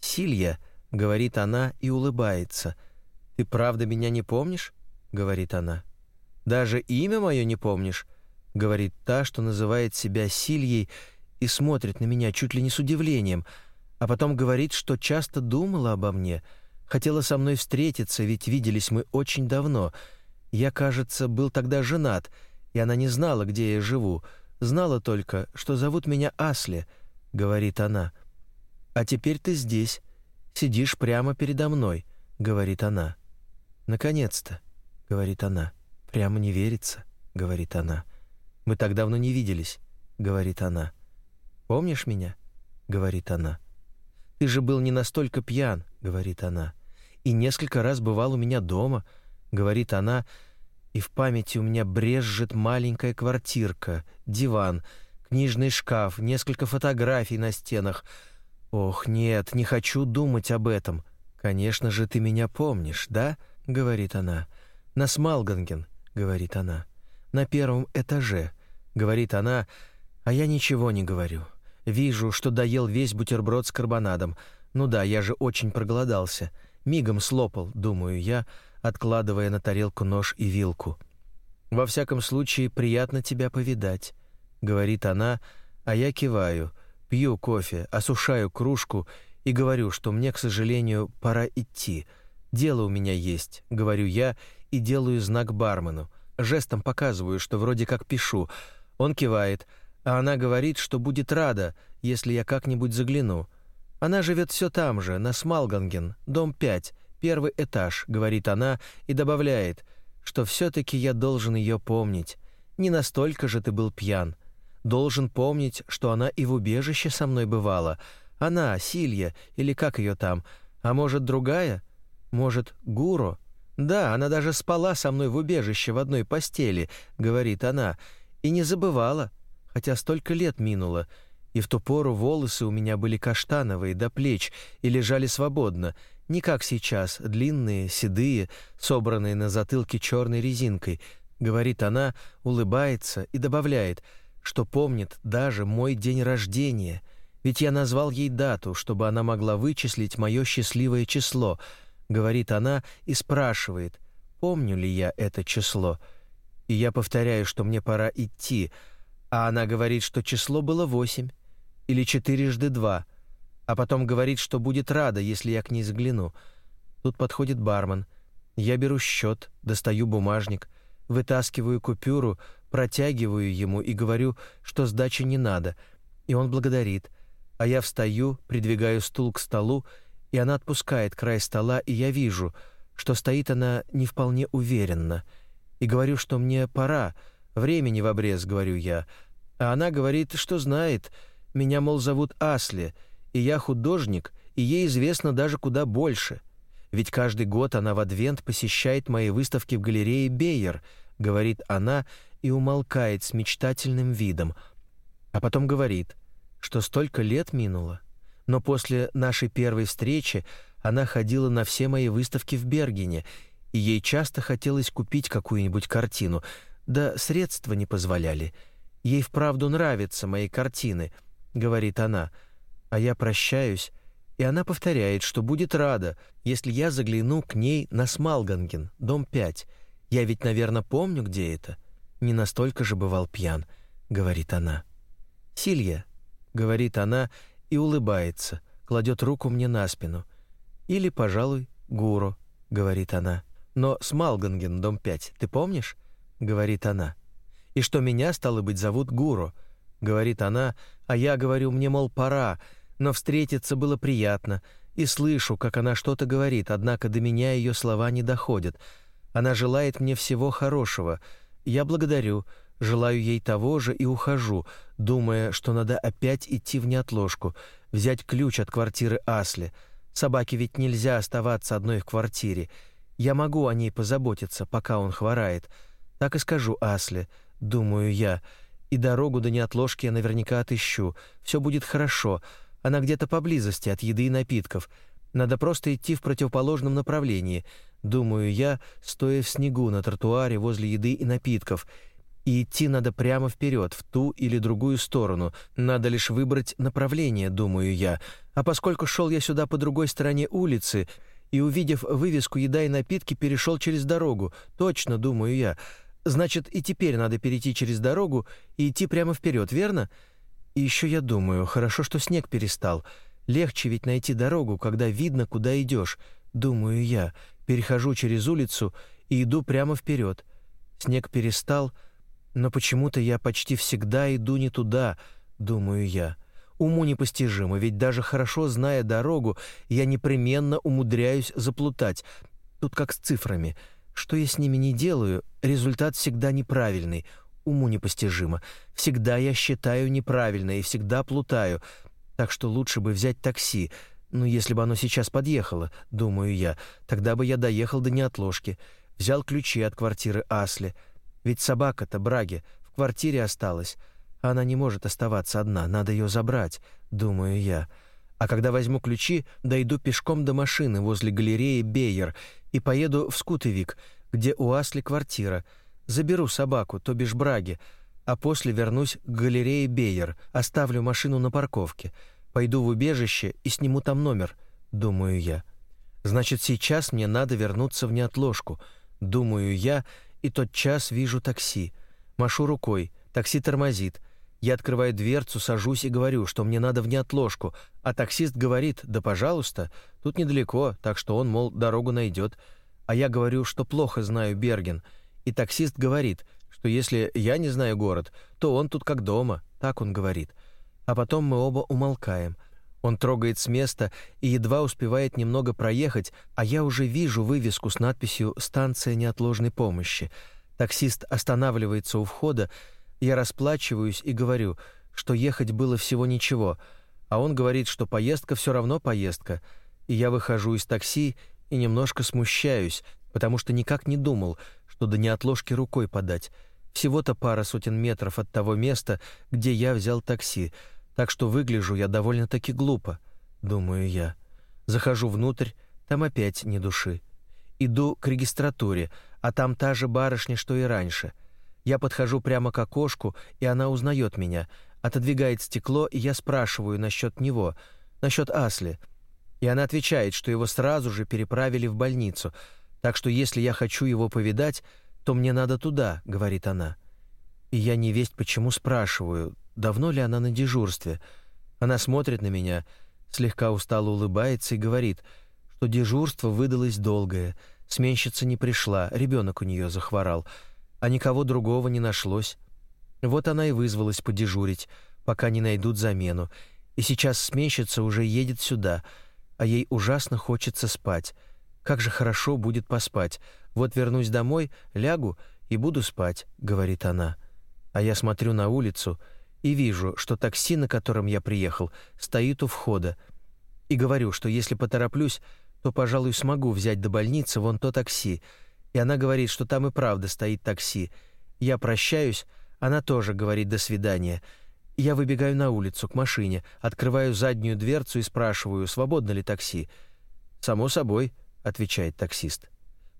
A: «Силья», — говорит она и улыбается. «Ты правда меня не помнишь?» — говорит она. «Даже имя мое не помнишь?» — говорит та, что называет себя Сильей, — и смотрит на меня чуть ли не с удивлением, а потом говорит, что часто думала обо мне, хотела со мной встретиться, ведь виделись мы очень давно. Я, кажется, был тогда женат, и она не знала, где я живу, знала только, что зовут меня Асли, говорит она. А теперь ты здесь, сидишь прямо передо мной, говорит она. Наконец-то, говорит она. Прямо не верится, говорит она. Мы так давно не виделись, говорит она. Помнишь меня?» — говорит она. «Ты же был не настолько пьян», — говорит она. «И несколько раз бывал у меня дома», говорит она, и в памяти у меня брежет маленькая квартирка, диван, книжный шкаф, несколько фотографий на стенах. Ох, нет, не хочу думать об этом. Конечно же, ты меня помнишь, да? говорит она. На Смалганген, говорит она. На первом этаже, говорит она, а я ничего не говорю. Вижу, что доел весь бутерброд с карбонадом. Ну да, я же очень проголодался. Мигом слопал, думаю я, откладывая на тарелку нож и вилку. Во всяком случае, приятно тебя повидать, говорит она, а я киваю, пью кофе, осушаю кружку и говорю, что мне, к сожалению, пора идти. Дело у меня есть, говорю я и делаю знак бармену. Жестом показываю, что вроде как пишу. Он кивает, а она говорит, что будет рада, если я как-нибудь загляну. Она живет все там же, на Смалганген, дом 5, первый этаж, говорит она и добавляет, что все таки я должен ее помнить. Не настолько же ты был пьян. Должен помнить, что она и в убежище со мной бывала. Она, Силья, или как ее там, а может, другая? Может, Гуро? Да, она даже спала со мной в убежище в одной постели, говорит она, и не забывала, хотя столько лет минуло и в ту пору волосы у меня были каштановые до плеч и лежали свободно, не как сейчас, длинные, седые, собранные на затылке черной резинкой, говорит она, улыбается и добавляет, что помнит даже мой день рождения, ведь я назвал ей дату, чтобы она могла вычислить мое счастливое число, говорит она и спрашивает, помню ли я это число. И я повторяю, что мне пора идти, а она говорит, что число было восемь или четырежды два, а потом говорит, что будет рада, если я к ней загляну. Тут подходит бармен. Я беру счет, достаю бумажник, вытаскиваю купюру, протягиваю ему и говорю, что сдачи не надо, и он благодарит. А я встаю, придвигаю стул к столу, и она отпускает край стола, и я вижу, что стоит она не вполне уверенно. И говорю, что мне пора, времени в обрез, говорю я. А она говорит, что знает, меня, мол, зовут Асли, и я художник, и ей известно даже куда больше. Ведь каждый год она в адвент посещает мои выставки в галерее Бейер, говорит она и умолкает с мечтательным видом, а потом говорит, что столько лет минуло, но после нашей первой встречи она ходила на все мои выставки в Бергене, и ей часто хотелось купить какую-нибудь картину, да средства не позволяли. Ей вправду нравятся мои картины — говорит она, а я прощаюсь, и она повторяет, что будет рада, если я загляну к ней на Смалганген, дом 5. Я ведь, наверное, помню, где это. Не настолько же бывал пьян, говорит она. Силья, говорит она и улыбается, кладет руку мне на спину. Или, пожалуй, Гуру, говорит она. Но Смалганген, дом 5, ты помнишь? говорит она. И что меня стало быть зовут Гуру, говорит она, а я говорю, мне, мол, пора, но встретиться было приятно, и слышу, как она что-то говорит, однако до меня ее слова не доходят. Она желает мне всего хорошего. Я благодарю, желаю ей того же и ухожу, думая, что надо опять идти в неотложку, взять ключ от квартиры Асли. Собаке ведь нельзя оставаться одной в квартире. Я могу о ней позаботиться, пока он хворает. Так и скажу Асли, думаю я, — и дорогу до неотложки я наверняка отыщу. Все будет хорошо. Она где-то поблизости от еды и напитков. Надо просто идти в противоположном направлении, думаю я, стоя в снегу на тротуаре возле еды и напитков. И идти надо прямо вперед, в ту или другую сторону. Надо лишь выбрать направление, думаю я. А поскольку шел я сюда по другой стороне улицы и, увидев вывеску «Еда и напитки», перешел через дорогу, точно, думаю я, Значит, и теперь надо перейти через дорогу и идти прямо вперед, верно? И еще я думаю, хорошо, что снег перестал. Легче ведь найти дорогу, когда видно, куда идешь. Думаю я, перехожу через улицу и иду прямо вперед. Снег перестал, но почему-то я почти всегда иду не туда, думаю я. Уму непостижимо, ведь даже хорошо зная дорогу, я непременно умудряюсь заплутать. Тут как с цифрами — что я с ними не делаю, результат всегда неправильный, уму непостижимо. Всегда я считаю неправильно и всегда плутаю. Так что лучше бы взять такси. Ну, если бы оно сейчас подъехало, думаю я, тогда бы я доехал до неотложки. взял ключи от квартиры Асли. Ведь собака-то Браги в квартире осталась. Она не может оставаться одна, надо ее забрать, думаю я. А когда возьму ключи, дойду пешком до машины возле галереи Бейер и поеду в Скутовик, где у Асли квартира. Заберу собаку, то бишь Браги, а после вернусь к галерее Бейер, оставлю машину на парковке, пойду в убежище и сниму там номер, думаю я. Значит, сейчас мне надо вернуться в неотложку, думаю я, и тот час вижу такси. Машу рукой, такси тормозит. Я открываю дверцу, сажусь и говорю, что мне надо в неотложку, а таксист говорит: "Да, пожалуйста, тут недалеко, так что он, мол, дорогу найдет. А я говорю, что плохо знаю Берген, и таксист говорит, что если я не знаю город, то он тут как дома, так он говорит. А потом мы оба умолкаем. Он трогает с места и едва успевает немного проехать, а я уже вижу вывеску с надписью «Станция неотложной помощи». Таксист останавливается у входа, я расплачиваюсь и говорю, что ехать было всего ничего, а он говорит, что поездка все равно поездка, и я выхожу из такси и немножко смущаюсь, потому что никак не думал, что до неотложки рукой подать. Всего-то пара сотен метров от того места, где я взял такси, так что выгляжу я довольно-таки глупо, думаю я. Захожу внутрь, там опять ни души. Иду к регистратуре, а там та же барышня, что и раньше — я подхожу прямо к окошку, и она узнает меня, отодвигает стекло, и я спрашиваю насчет него, насчет Асли. И она отвечает, что его сразу же переправили в больницу, так что если я хочу его повидать, то мне надо туда, говорит она. И я не весть почему спрашиваю, давно ли она на дежурстве. Она смотрит на меня, слегка устало улыбается и говорит, что дежурство выдалось долгое, сменщица не пришла, ребенок у нее захворал — а никого другого не нашлось. Вот она и вызвалась подежурить, пока не найдут замену. И сейчас сменщица уже едет сюда, а ей ужасно хочется спать. Как же хорошо будет поспать. Вот вернусь домой, лягу и буду спать, говорит она. А я смотрю на улицу и вижу, что такси, на котором я приехал, стоит у входа. И говорю, что если потороплюсь, то, пожалуй, смогу взять до больницы вон то такси и она говорит, что там и правда стоит такси. Я прощаюсь, она тоже говорит «до свидания». Я выбегаю на улицу к машине, открываю заднюю дверцу и спрашиваю, свободно ли такси. «Само собой», — отвечает таксист.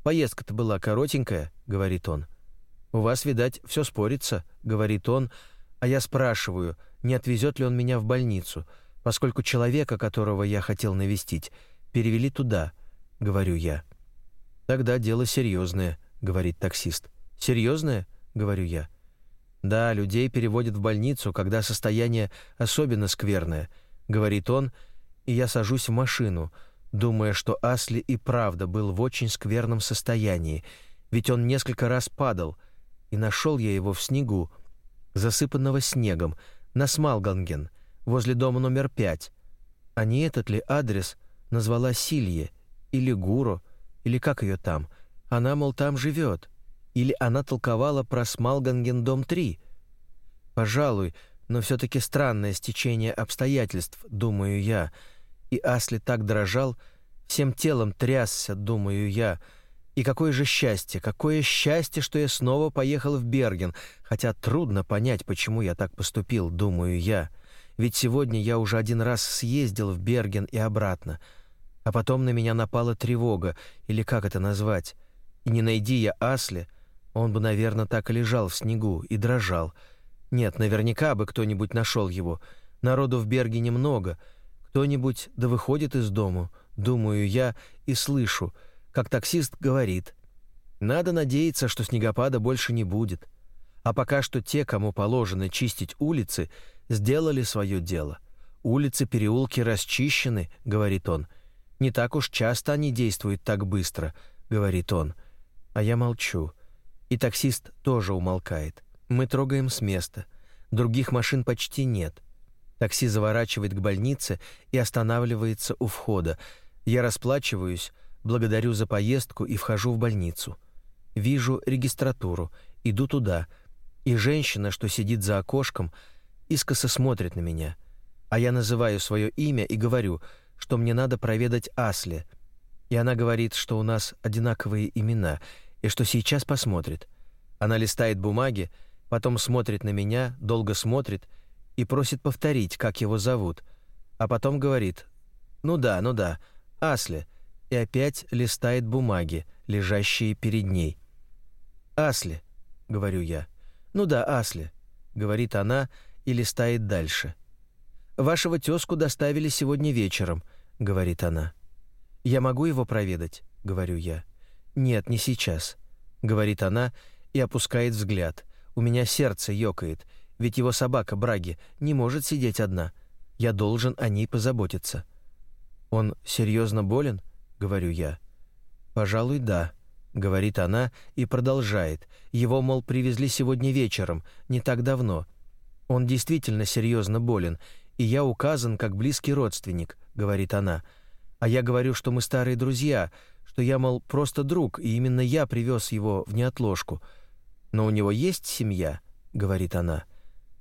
A: «Поездка-то была коротенькая», — говорит он. «У вас, видать, все спорится», — говорит он, а я спрашиваю, не отвезет ли он меня в больницу, поскольку человека, которого я хотел навестить, перевели туда, — говорю я. Тогда дело серьезное, говорит таксист. Серьезное? говорю я. Да, людей переводят в больницу, когда состояние особенно скверное, говорит он, и я сажусь в машину, думая, что Асли и правда был в очень скверном состоянии, ведь он несколько раз падал, и нашел я его в снегу, засыпанного снегом, на Смалганген, возле дома номер пять. А не этот ли адрес назвала Силье или Гуро, или как ее там? Она, мол, там живет. Или она толковала про Смалганген дом 3. Пожалуй, но все-таки странное стечение обстоятельств, думаю я. И Асли так дрожал, всем телом трясся, думаю я. И какое же счастье, какое счастье, что я снова поехал в Берген, хотя трудно понять, почему я так поступил, думаю я. Ведь сегодня я уже один раз съездил в Берген и обратно — а потом на меня напала тревога, или как это назвать. И не найди я Асли, он бы, наверное, так и лежал в снегу и дрожал. Нет, наверняка бы кто-нибудь нашел его. Народу в Берге немного. Кто-нибудь да выходит из дому, думаю я, и слышу, как таксист говорит. Надо надеяться, что снегопада больше не будет. А пока что те, кому положено чистить улицы, сделали свое дело. Улицы, переулки расчищены, говорит он. Не так уж часто они действуют так быстро, говорит он. А я молчу. И таксист тоже умолкает. Мы трогаем с места. Других машин почти нет. Такси заворачивает к больнице и останавливается у входа. Я расплачиваюсь, благодарю за поездку и вхожу в больницу. Вижу регистратуру, иду туда, и женщина, что сидит за окошком, искоса смотрит на меня. А я называю свое имя и говорю — что мне надо проведать Асли. И она говорит, что у нас одинаковые имена, и что сейчас посмотрит. Она листает бумаги, потом смотрит на меня, долго смотрит и просит повторить, как его зовут, а потом говорит «Ну да, ну да, Асли», и опять листает бумаги, лежащие перед ней. «Асли», — говорю я. «Ну да, Асли», — говорит она и листает дальше. «Вашего тезку доставили сегодня вечером», — говорит она. «Я могу его проведать?» — говорю я. «Нет, не сейчас», — говорит она и опускает взгляд. «У меня сердце ёкает, ведь его собака Браги не может сидеть одна. Я должен о ней позаботиться». «Он серьезно болен?» — говорю я. «Пожалуй, да», — говорит она и продолжает. «Его, мол, привезли сегодня вечером, не так давно. Он действительно серьезно болен, и я указан как близкий родственник», — говорит она. «А я говорю, что мы старые друзья, что я, мол, просто друг, и именно я привез его в неотложку. Но у него есть семья?» — говорит она.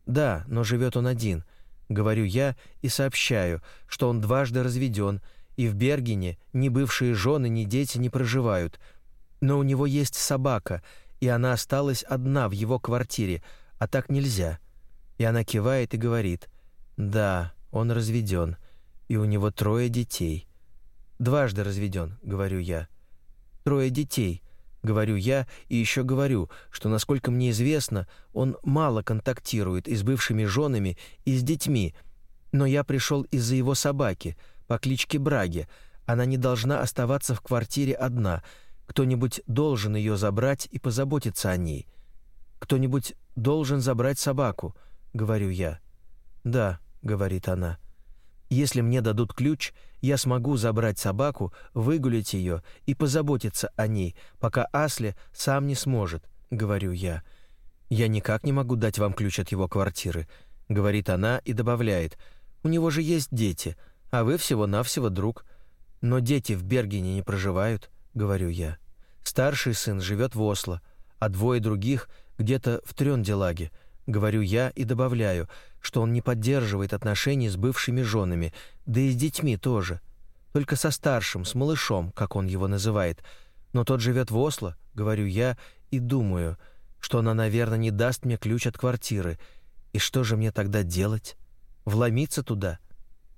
A: «Да, но живет он один», — говорю я и сообщаю, что он дважды разведен, и в Бергене ни бывшие жены, ни дети не проживают. Но у него есть собака, и она осталась одна в его квартире, а так нельзя». И она кивает и говорит, «Да, он разведен, и у него трое детей». Дважды разведен, говорю я. Трое детей, говорю я, и еще говорю, что, насколько мне известно, он мало контактирует и с бывшими женами, и с детьми. Но я пришел из-за его собаки по кличке Браги. Она не должна оставаться в квартире одна. Кто-нибудь должен ее забрать и позаботиться о ней. Кто-нибудь должен забрать собаку, говорю я. Да, говорит она. Если мне дадут ключ, я смогу забрать собаку, выгулять ее и позаботиться о ней, пока Асли сам не сможет, говорю я. Я никак не могу дать вам ключ от его квартиры, говорит она и добавляет: у него же есть дети, а вы всего-навсего друг. Но дети в Бергене не проживают, говорю я. Старший сын живет в Осло, а двое других где-то в Трёнделаге — Говорю я и добавляю, что он не поддерживает отношений с бывшими женами, да и с детьми тоже. Только со старшим, с малышом, как он его называет. Но тот живет в Осло, говорю я, и думаю, что она, наверное, не даст мне ключ от квартиры. И что же мне тогда делать? Вломиться туда?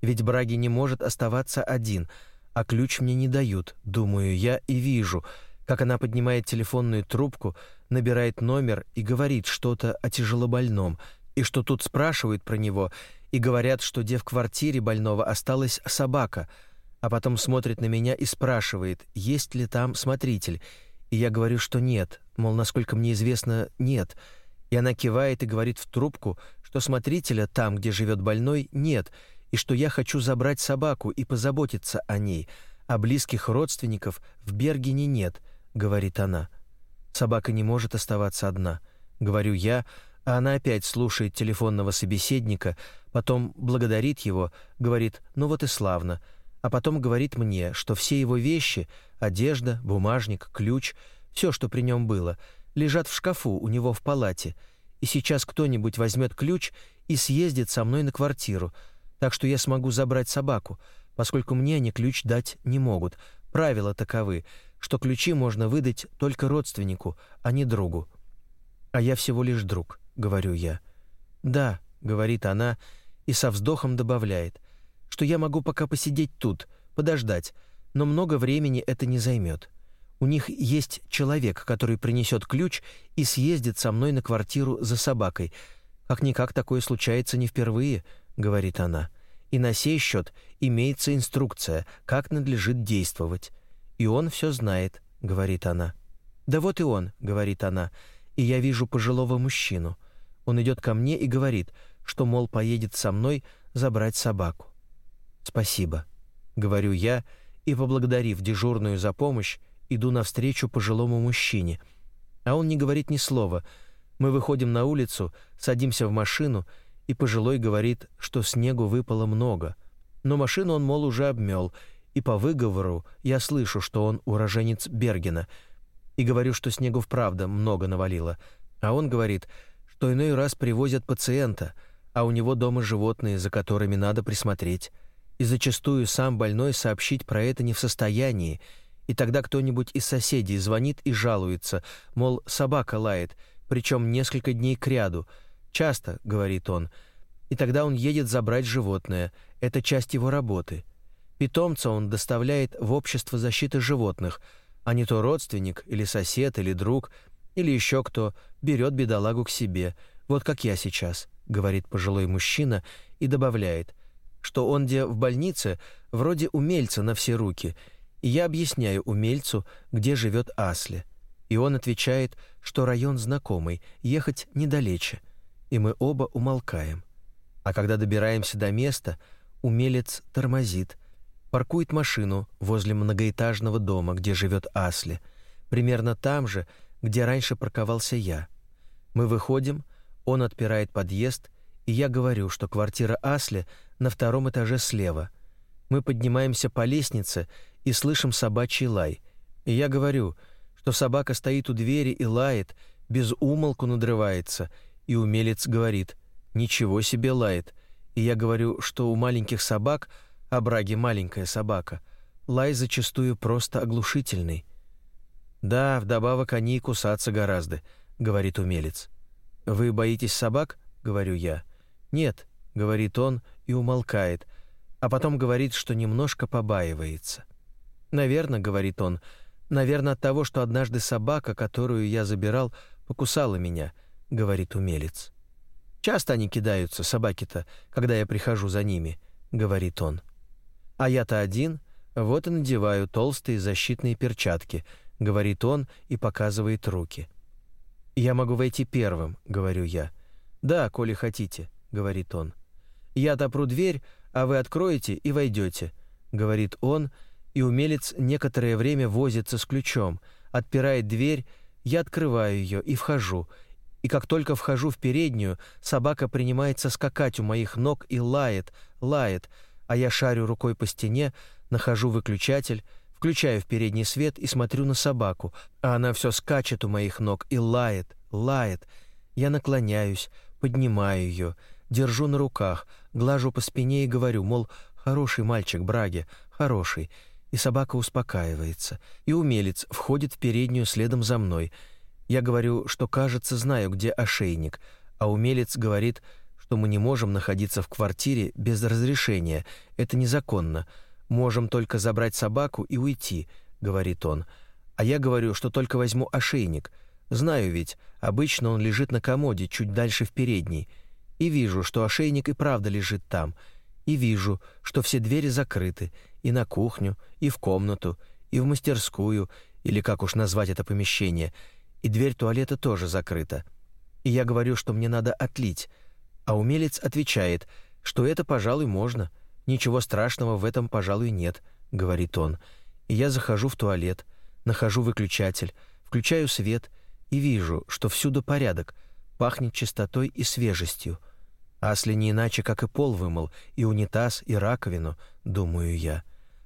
A: Ведь Браги не может оставаться один, а ключ мне не дают, думаю я и вижу — как она поднимает телефонную трубку, набирает номер и говорит что-то о тяжелобольном, и что тут спрашивают про него, и говорят, что где в квартире больного осталась собака, а потом смотрит на меня и спрашивает, есть ли там смотритель, и я говорю, что нет, мол, насколько мне известно, нет, и она кивает и говорит в трубку, что смотрителя там, где живет больной, нет, и что я хочу забрать собаку и позаботиться о ней, а близких родственников в Бергене нет — говорит она. Собака не может оставаться одна, говорю я, а она опять слушает телефонного собеседника, потом благодарит его, говорит: "Ну вот и славно", а потом говорит мне, что все его вещи, одежда, бумажник, ключ, все, что при нем было, лежат в шкафу у него в палате, и сейчас кто-нибудь возьмет ключ и съездит со мной на квартиру, так что я смогу забрать собаку, поскольку мне они ключ дать не могут. Правила таковы что ключи можно выдать только родственнику, а не другу. А я всего лишь друг, говорю я. Да, говорит она и со вздохом добавляет, что я могу пока посидеть тут, подождать, но много времени это не займет. У них есть человек, который принесет ключ и съездит со мной на квартиру за собакой. Как никак такое случается не впервые, говорит она. И на сей счет имеется инструкция, как надлежит действовать. И он все знает, говорит она. Да вот и он, говорит она. И я вижу пожилого мужчину. Он идет ко мне и говорит, что мол поедет со мной забрать собаку. Спасибо, говорю я и поблагодарив дежурную за помощь, иду навстречу пожилому мужчине. А он не говорит ни слова. Мы выходим на улицу, садимся в машину, и пожилой говорит, что снегу выпало много. Но машину он, мол, уже обмел, и по выговору я слышу, что он уроженец Бергена, и говорю, что снегу вправду много навалило. А он говорит, что иной раз привозят пациента, а у него дома животные, за которыми надо присмотреть. И зачастую сам больной сообщить про это не в состоянии, И тогда кто-нибудь из соседей звонит и жалуется, мол, собака лает, причем несколько дней кряду. Часто, говорит он. И тогда он едет забрать животное. Это часть его работы. Питомца он доставляет в общество защиты животных, а не то родственник или сосед или друг или еще кто берет бедолагу к себе, вот как я сейчас, говорит пожилой мужчина и добавляет, что он где в больнице вроде умельца на все руки, и я объясняю умельцу, где живет Асли. И он отвечает, что район знакомый, ехать недалече, и мы оба умолкаем. А когда добираемся до места, умелец тормозит, паркует машину возле многоэтажного дома, где живет Асли, примерно там же, где раньше парковался я. Мы выходим, он отпирает подъезд, и я говорю, что квартира Асли на втором этаже слева. Мы поднимаемся по лестнице и слышим собачий лай. И я говорю, что собака стоит у двери и лает, без умолку надрывается, и умелец говорит «Ничего себе лает». И я говорю, что у маленьких собак, а Браги маленькая собака, лай зачастую просто оглушительный. «Да, вдобавок они кусаться гораздо», — говорит умелец. «Вы боитесь собак?» — говорю я. «Нет», — говорит он и умолкает, а потом говорит, что немножко побаивается. «Наверное», — говорит он, — «наверное от того, что однажды собака, которую я забирал, покусала меня», — говорит умелец. «Часто они кидаются, собаки-то, когда я прихожу за ними», — говорит он. «А я-то один, вот и надеваю толстые защитные перчатки», — говорит он и показывает руки. «Я могу войти первым», — говорю я. «Да, коли хотите», — говорит он. «Я отопру дверь, а вы откроете и войдете», — говорит он, и умелец некоторое время возится с ключом, отпирает дверь, я открываю ее и вхожу, и как только вхожу в переднюю, собака принимается скакать у моих ног и лает, лает, а я шарю рукой по стене, нахожу выключатель, включаю в передний свет и смотрю на собаку, а она все скачет у моих ног и лает, лает. Я наклоняюсь, поднимаю ее, держу на руках, глажу по спине и говорю, мол, хороший мальчик, Браги, хороший. И собака успокаивается. И умелец входит в переднюю следом за мной. Я говорю, что, кажется, знаю, где ошейник, а умелец говорит, что мы не можем находиться в квартире без разрешения, это незаконно. Можем только забрать собаку и уйти, говорит он. А я говорю, что только возьму ошейник. Знаю ведь, обычно он лежит на комоде чуть дальше в передней. И вижу, что ошейник и правда лежит там. И вижу, что все двери закрыты, и на кухню, и в комнату, и в мастерскую, или как уж назвать это помещение, и дверь туалета тоже закрыта. И я говорю, что мне надо отлить, а умелец отвечает, что это, пожалуй, можно. Ничего страшного в этом, пожалуй, нет, говорит он. И я захожу в туалет, нахожу выключатель, включаю свет и вижу, что всюду порядок, пахнет чистотой и свежестью. Асли не иначе, как и пол вымыл, и унитаз, и раковину, думаю я.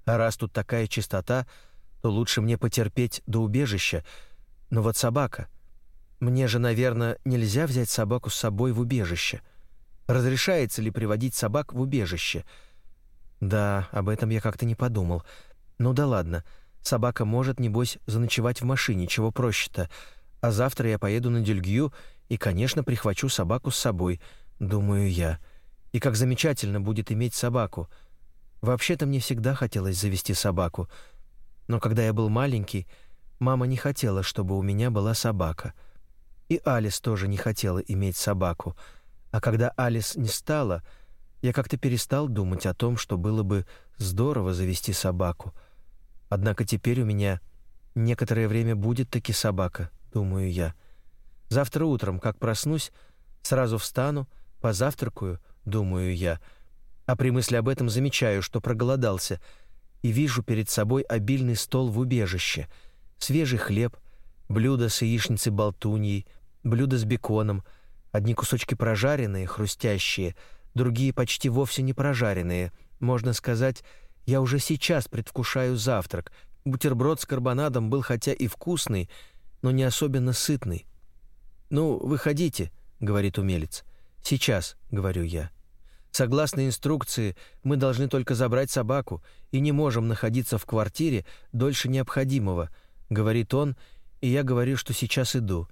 A: А раз тут такая чистота, то лучше мне потерпеть до убежища. Но вот собака. Мне же, наверное, нельзя взять собаку с собой в убежище. Разрешается ли приводить собак в убежище? Да, об этом я как-то не подумал. Ну да ладно. Собака может, небось, заночевать в машине, чего проще-то. А завтра я поеду на Дюльгю и, конечно, прихвачу собаку с собой, думаю я. И как замечательно будет иметь собаку. Вообще-то мне всегда хотелось завести собаку. Но когда я был маленький, мама не хотела, чтобы у меня была собака. И Алис тоже не хотела иметь собаку. А когда Алис не стала, я как-то перестал думать о том, что было бы здорово завести собаку. Однако теперь у меня некоторое время будет таки собака, думаю я. Завтра утром, как проснусь, сразу встану, позавтракаю, думаю я, а при мысли об этом замечаю, что проголодался, и вижу перед собой обильный стол в убежище, свежий хлеб, блюдо с яичницей-болтуньей, блюдо с беконом, одни кусочки прожаренные, хрустящие, другие почти вовсе не прожаренные. Можно сказать, я уже сейчас предвкушаю завтрак. Бутерброд с карбонадом был хотя и вкусный, но не особенно сытный. «Ну, выходите», — говорит умелец. «Сейчас», — говорю я. Согласно инструкции, мы должны только забрать собаку и не можем находиться в квартире дольше необходимого, говорит он, и я говорю, что сейчас иду.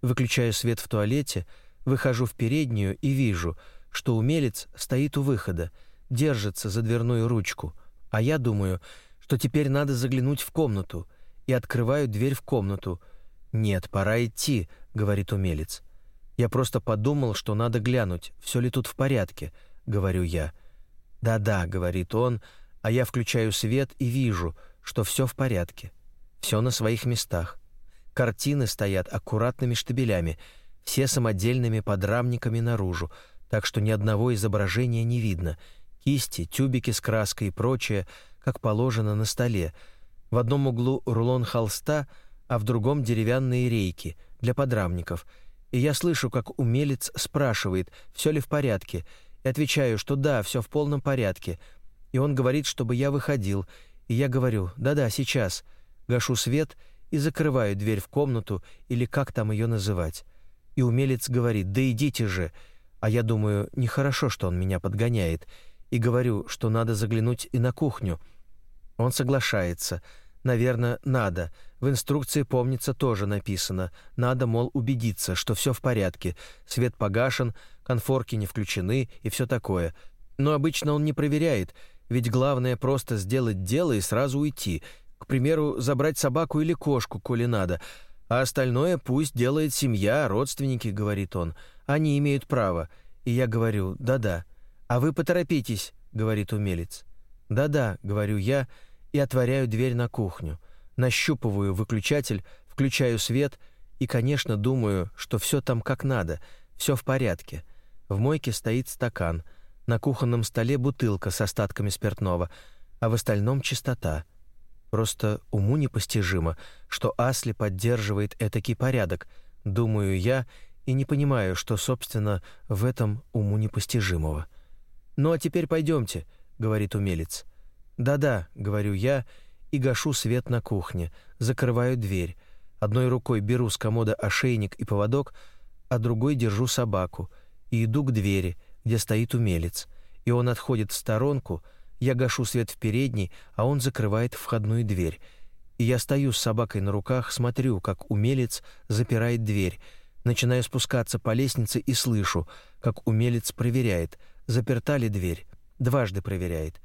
A: Выключаю свет в туалете, выхожу в переднюю и вижу, что умелец стоит у выхода, держится за дверную ручку, а я думаю, что теперь надо заглянуть в комнату, и открываю дверь в комнату. «Нет, пора идти», — говорит умелец. «Я просто подумал, что надо глянуть, все ли тут в порядке», — говорю я. «Да-да», — говорит он, а я включаю свет и вижу, что все в порядке. Все на своих местах. Картины стоят аккуратными штабелями, все самодельными подрамниками наружу, так что ни одного изображения не видно. Кисти, тюбики с краской и прочее, как положено на столе. В одном углу рулон холста, а в другом деревянные рейки для подрамников. И я слышу, как умелец спрашивает, все ли в порядке, и отвечаю, что да, все в полном порядке. И он говорит, чтобы я выходил, и я говорю, да-да, сейчас. Гашу свет и закрываю дверь в комнату, или как там ее называть. И умелец говорит, да идите же. А я думаю, нехорошо, что он меня подгоняет, и говорю, что надо заглянуть и на кухню. Он соглашается. Наверное, надо. В инструкции, помнится, тоже написано. Надо, мол, убедиться, что все в порядке. Свет погашен, конфорки не включены и все такое. Но обычно он не проверяет, ведь главное просто сделать дело и сразу уйти. К примеру, забрать собаку или кошку, коли надо. А остальное пусть делает семья, родственники, говорит он. Они имеют право. И я говорю, да-да. А вы поторопитесь, говорит умелец. Да-да, говорю я и отворяю дверь на кухню. Нащупываю выключатель, включаю свет и, конечно, думаю, что все там как надо, все в порядке. В мойке стоит стакан, на кухонном столе бутылка с остатками спиртного, а в остальном чистота. Просто уму непостижимо, что Асли поддерживает этакий порядок, думаю я, и не понимаю, что, собственно, в этом уму непостижимого. «Ну а теперь пойдемте», — говорит умелец. «Да-да», — говорю я, и гашу свет на кухне, закрываю дверь. Одной рукой беру с комода ошейник и поводок, а другой держу собаку и иду к двери, где стоит умелец. И он отходит в сторонку, я гашу свет в передней, а он закрывает входную дверь. И я стою с собакой на руках, смотрю, как умелец запирает дверь, начинаю спускаться по лестнице и слышу, как умелец проверяет, заперта ли дверь, дважды проверяет.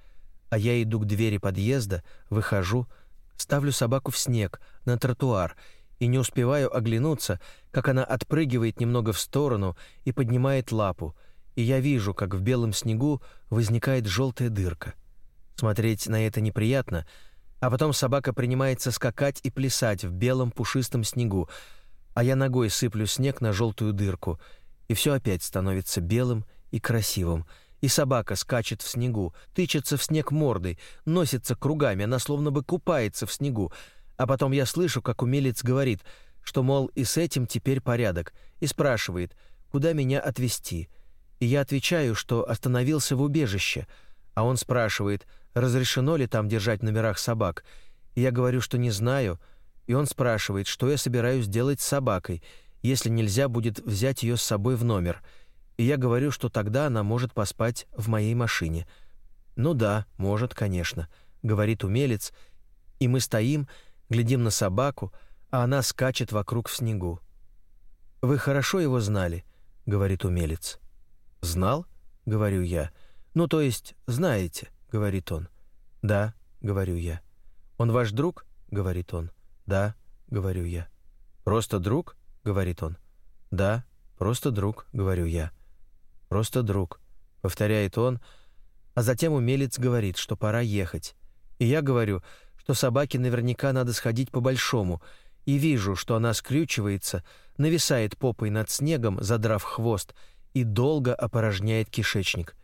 A: А я иду к двери подъезда, выхожу, ставлю собаку в снег, на тротуар и не успеваю оглянуться, как она отпрыгивает немного в сторону и поднимает лапу, и я вижу, как в белом снегу возникает желтая дырка. Смотреть на это неприятно, а потом собака принимается скакать и плясать в белом пушистом снегу, а я ногой сыплю снег на желтую дырку, и все опять становится белым и красивым. И собака скачет в снегу, тычется в снег мордой, носится кругами, она словно бы купается в снегу, а потом я слышу, как умелец говорит, что, мол, и с этим теперь порядок, и спрашивает, куда меня отвезти. И я отвечаю, что остановился в убежище, а он спрашивает, разрешено ли там держать в номерах собак. И я говорю, что не знаю, и он спрашивает, что я собираюсь делать с собакой, если нельзя будет взять ее с собой в номер. И я говорю, что тогда она может поспать в моей машине. «Ну да, может, конечно», — говорит умелец, и мы стоим, — глядим на собаку, а она скачет вокруг в снегу. «Вы хорошо его знали?» — говорит умелец. «Знал?» — говорю я. «Ну, то есть, знаете?» — говорит он. «Да», — говорю я. «Он ваш друг?» — говорит он. «Да», — говорю я. «Просто друг?» — говорит он. «Да, просто друг», — говорю я. «Просто друг», — повторяет он, а затем умелец говорит, что пора ехать. И я говорю, что собаке наверняка надо сходить по-большому, и вижу, что она скрючивается, нависает попой над снегом, задрав хвост, и долго опорожняет кишечник.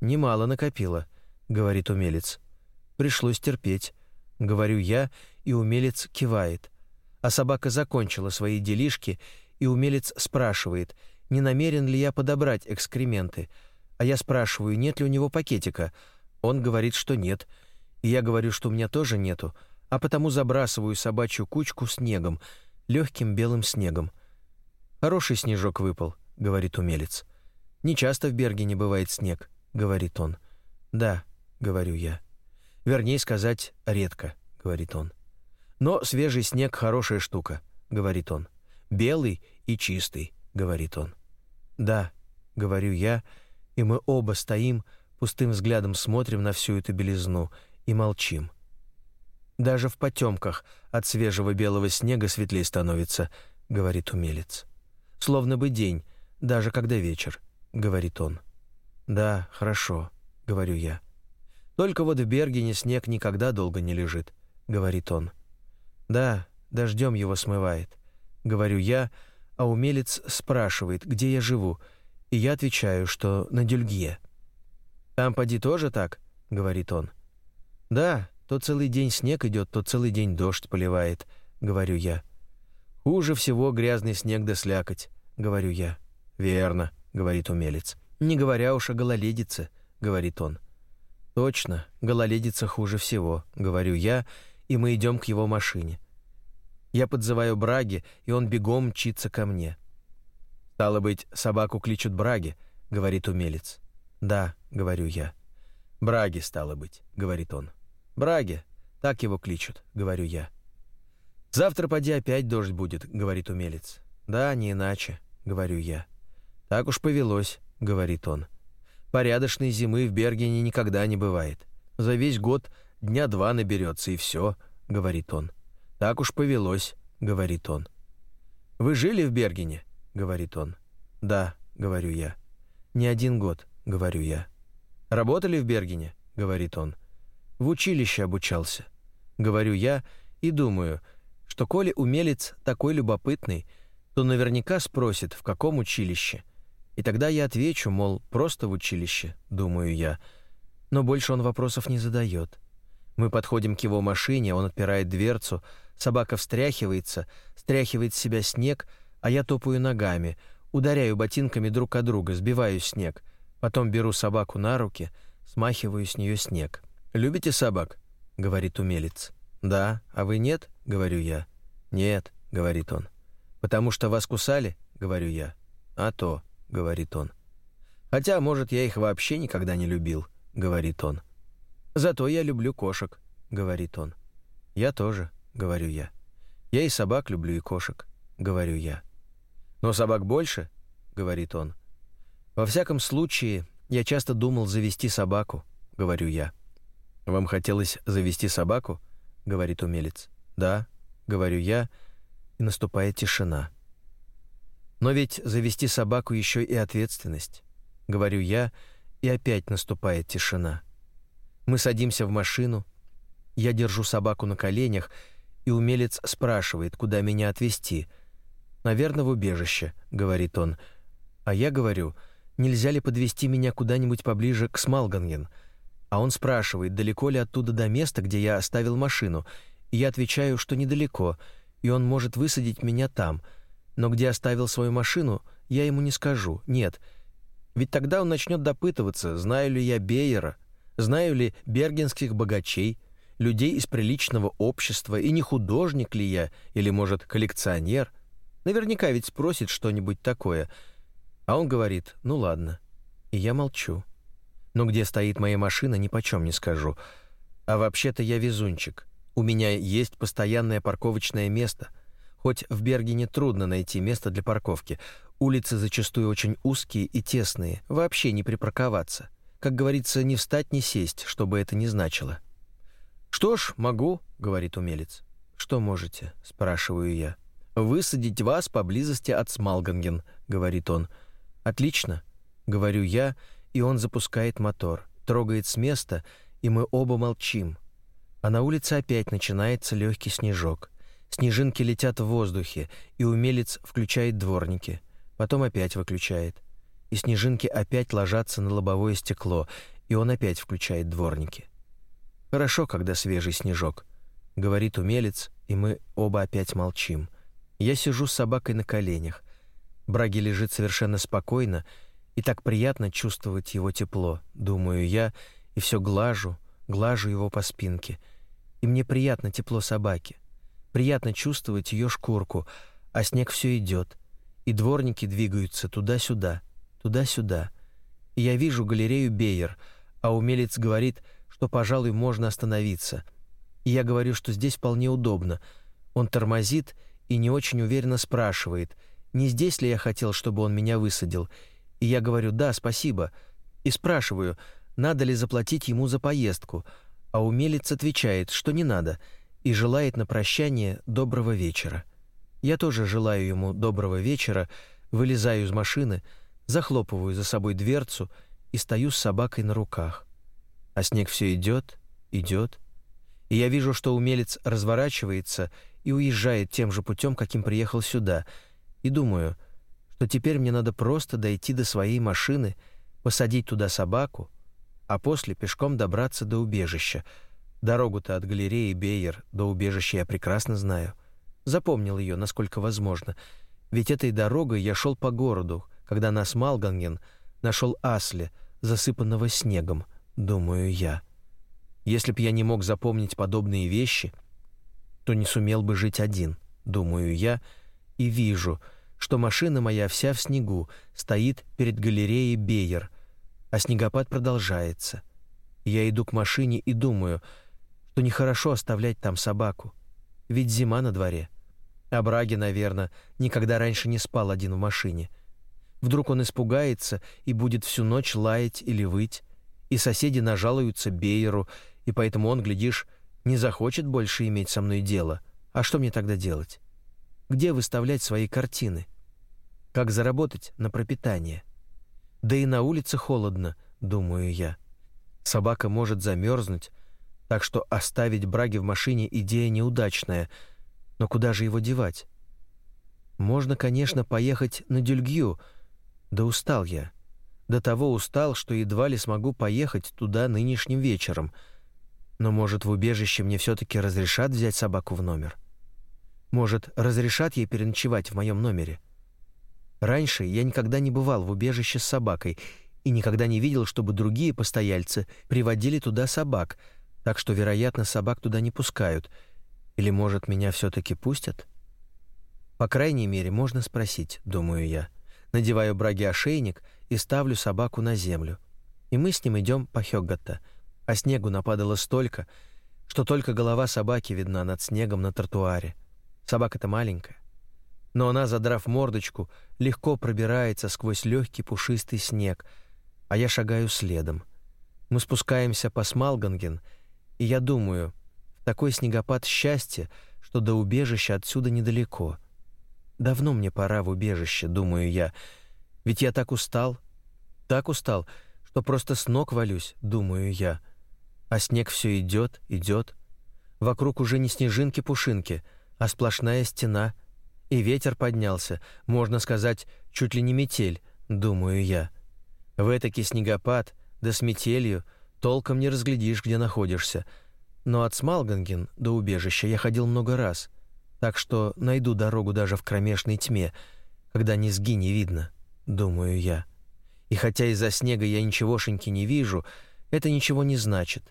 A: «Немало накопила», — говорит умелец. «Пришлось терпеть», — говорю я, и умелец кивает. А собака закончила свои делишки, и умелец спрашивает, не намерен ли я подобрать экскременты. А я спрашиваю, нет ли у него пакетика. Он говорит, что нет — и я говорю, что у меня тоже нету, а потому забрасываю собачью кучку снегом, легким белым снегом. «Хороший снежок выпал», — говорит умелец. «Не часто в Берге не бывает снег», — говорит он. Да, говорю я. Вернее сказать, редко, говорит он. Но свежий снег хорошая штука, говорит он. Белый и чистый, говорит он. Да, говорю я, и мы оба стоим, пустым взглядом смотрим на всю эту белизну и молчим. Даже в потемках от свежего белого снега светлее становится, говорит умелец. Словно бы день, даже когда вечер, говорит он. Да, хорошо, говорю я. Только вот в Бергене снег никогда долго не лежит, говорит он. Да, дождем его смывает, говорю я, а умелец спрашивает, где я живу, и я отвечаю, что на Дюльгье. Там поди тоже так, говорит он. Да, то целый день снег идет, то целый день дождь поливает, говорю я. Хуже всего грязный снег да слякоть, говорю я. Верно, говорит умелец. Не говоря уж о гололедице, говорит он. Точно, гололедица хуже всего, говорю я, и мы идем к его машине. Я подзываю Браги, и он бегом мчится ко мне. Стало быть, собаку кличут Браги, говорит умелец. Да, говорю я. Браги стало быть, говорит он. Браги, так его кличут, говорю я. Завтра поди опять дождь будет, говорит умелец. Да, не иначе, говорю я. Так уж повелось, говорит он. Порядочной зимы в Бергене никогда не бывает. За весь год дня два наберется и все, говорит он. Так уж повелось, говорит он. Вы жили в Бергене? говорит он. Да, говорю я. Не один год, говорю я. Работали в Бергене? говорит он. В училище обучался, говорю я и думаю, что коли умелец такой любопытный, то наверняка спросит, в каком училище. И тогда я отвечу, мол, просто в училище, думаю я. Но больше он вопросов не задает. Мы подходим к его машине, он отпирает дверцу, собака встряхивается, стряхивает с себя снег, а я топаю ногами, ударяю ботинками друг от друга, сбиваю снег. Потом беру собаку на руки, смахиваю с нее снег. «Любите собак?» — говорит умелец. «Да, а вы нет?» — говорю я. «Нет», — говорит он. «Потому что вас кусали?» — говорю я. «А то», — говорит он. «Хотя, может, я их вообще никогда не любил», — говорит он. «Зато я люблю кошек», — говорит он. «Я тоже», — говорю я. «Я и собак люблю, и кошек», — говорю я. «Но собак больше?» — говорит он. «Во всяком случае, я часто думал завести собаку», — говорю я. «Вам хотелось завести собаку?» — говорит умелец. «Да», — говорю я, и наступает тишина. Но ведь завести собаку еще и ответственность, говорю я, и опять наступает тишина. Мы садимся в машину, я держу собаку на коленях, и умелец спрашивает, куда меня отвезти. «Наверное, в убежище», — говорит он. А я говорю, нельзя ли подвести меня куда-нибудь поближе к Смалганген? А он спрашивает, далеко ли оттуда до места, где я оставил машину. И я отвечаю, что недалеко, и он может высадить меня там — но где оставил свою машину, я ему не скажу. Нет. Ведь тогда он начнет допытываться, знаю ли я Бейера, знаю ли бергенских богачей, людей из приличного общества, и не художник ли я, или, может, коллекционер. Наверняка ведь спросит что-нибудь такое. А он говорит, ну ладно. И я молчу. Но где стоит моя машина, ни почем не скажу. А вообще-то я везунчик. У меня есть постоянное парковочное место — Хоть в Бергене трудно найти место для парковки, улицы зачастую очень узкие и тесные, вообще не припарковаться. Как говорится, не встать, не сесть, чтобы это не значило. «Что ж, могу», — говорит умелец. «Что можете?» — спрашиваю я. «Высадить вас поблизости от Смалганген», — говорит он. «Отлично», — говорю я, и он запускает мотор, трогает с места, и мы оба молчим. А на улице опять начинается легкий снежок. Снежинки летят в воздухе, и умелец включает дворники, потом опять выключает. И снежинки опять ложатся на лобовое стекло, и он опять включает дворники. Хорошо, когда свежий снежок, говорит умелец, и мы оба опять молчим. Я сижу с собакой на коленях. Браги лежит совершенно спокойно, и так приятно чувствовать его тепло, думаю я, и все глажу, глажу его по спинке. И мне приятно тепло собаки. Приятно чувствовать ее шкурку, а снег все идет, и дворники двигаются туда-сюда, туда-сюда. Я вижу галерею Бейер, а умелец говорит, что, пожалуй, можно остановиться. И я говорю, что здесь вполне удобно. Он тормозит и не очень уверенно спрашивает, не здесь ли я хотел, чтобы он меня высадил. И я говорю «да, спасибо», и спрашиваю, надо ли заплатить ему за поездку, а умелец отвечает, что не надо, и желает на прощание доброго вечера. Я тоже желаю ему доброго вечера, вылезаю из машины, захлопываю за собой дверцу и стою с собакой на руках. А снег все идет, идет, и я вижу, что умелец разворачивается и уезжает тем же путем, каким приехал сюда, и думаю, что теперь мне надо просто дойти до своей машины, посадить туда собаку, а после пешком добраться до убежища. Дорогу-то от галереи Бейер до убежища я прекрасно знаю. Запомнил ее, насколько возможно. Ведь этой дорогой я шел по городу, когда нас Малганген нашел Асли, засыпанного снегом, думаю я. Если б я не мог запомнить подобные вещи, то не сумел бы жить один, думаю я, и вижу, что машина моя вся в снегу, стоит перед галереей Бейер — а снегопад продолжается. Я иду к машине и думаю, что нехорошо оставлять там собаку, ведь зима на дворе. А Браги, наверное, никогда раньше не спал один в машине. Вдруг он испугается и будет всю ночь лаять или выть, и соседи нажалуются Бейеру, и поэтому он, глядишь, не захочет больше иметь со мной дело. А что мне тогда делать? Где выставлять свои картины? Как заработать на пропитание? Да и на улице холодно, думаю я. Собака может замерзнуть, так что оставить Браги в машине идея неудачная. Но куда же его девать? Можно, конечно, поехать на Дюльгью, да устал я. До того устал, что едва ли смогу поехать туда нынешним вечером. Но, может, в убежище мне все-таки разрешат взять собаку в номер? Может, разрешат ей переночевать в моем номере? — Раньше я никогда не бывал в убежище с собакой и никогда не видел, чтобы другие постояльцы приводили туда собак, так что, вероятно, собак туда не пускают. Или, может, меня все-таки пустят? По крайней мере, можно спросить, думаю я. Надеваю браги ошейник и ставлю собаку на землю. И мы с ним идем по Хёггата, а снегу нападало столько, что только голова собаки видна над снегом на тротуаре. Собака-то маленькая но она, задрав мордочку, легко пробирается сквозь легкий пушистый снег, а я шагаю следом. Мы спускаемся по Смалганген, и я думаю, в такой снегопад счастье, что до убежища отсюда недалеко. Давно мне пора в убежище, думаю я, ведь я так устал, так устал, что просто с ног валюсь, думаю я. А снег все идет, идет. Вокруг уже не снежинки-пушинки, а сплошная стена — и ветер поднялся, можно сказать, чуть ли не метель, думаю я. В этакий снегопад, да с метелью, толком не разглядишь, где находишься. Но от Смалганген до убежища я ходил много раз, так что найду дорогу даже в кромешной тьме, когда низги не видно, думаю я. И хотя из-за снега я ничегошеньки не вижу, это ничего не значит.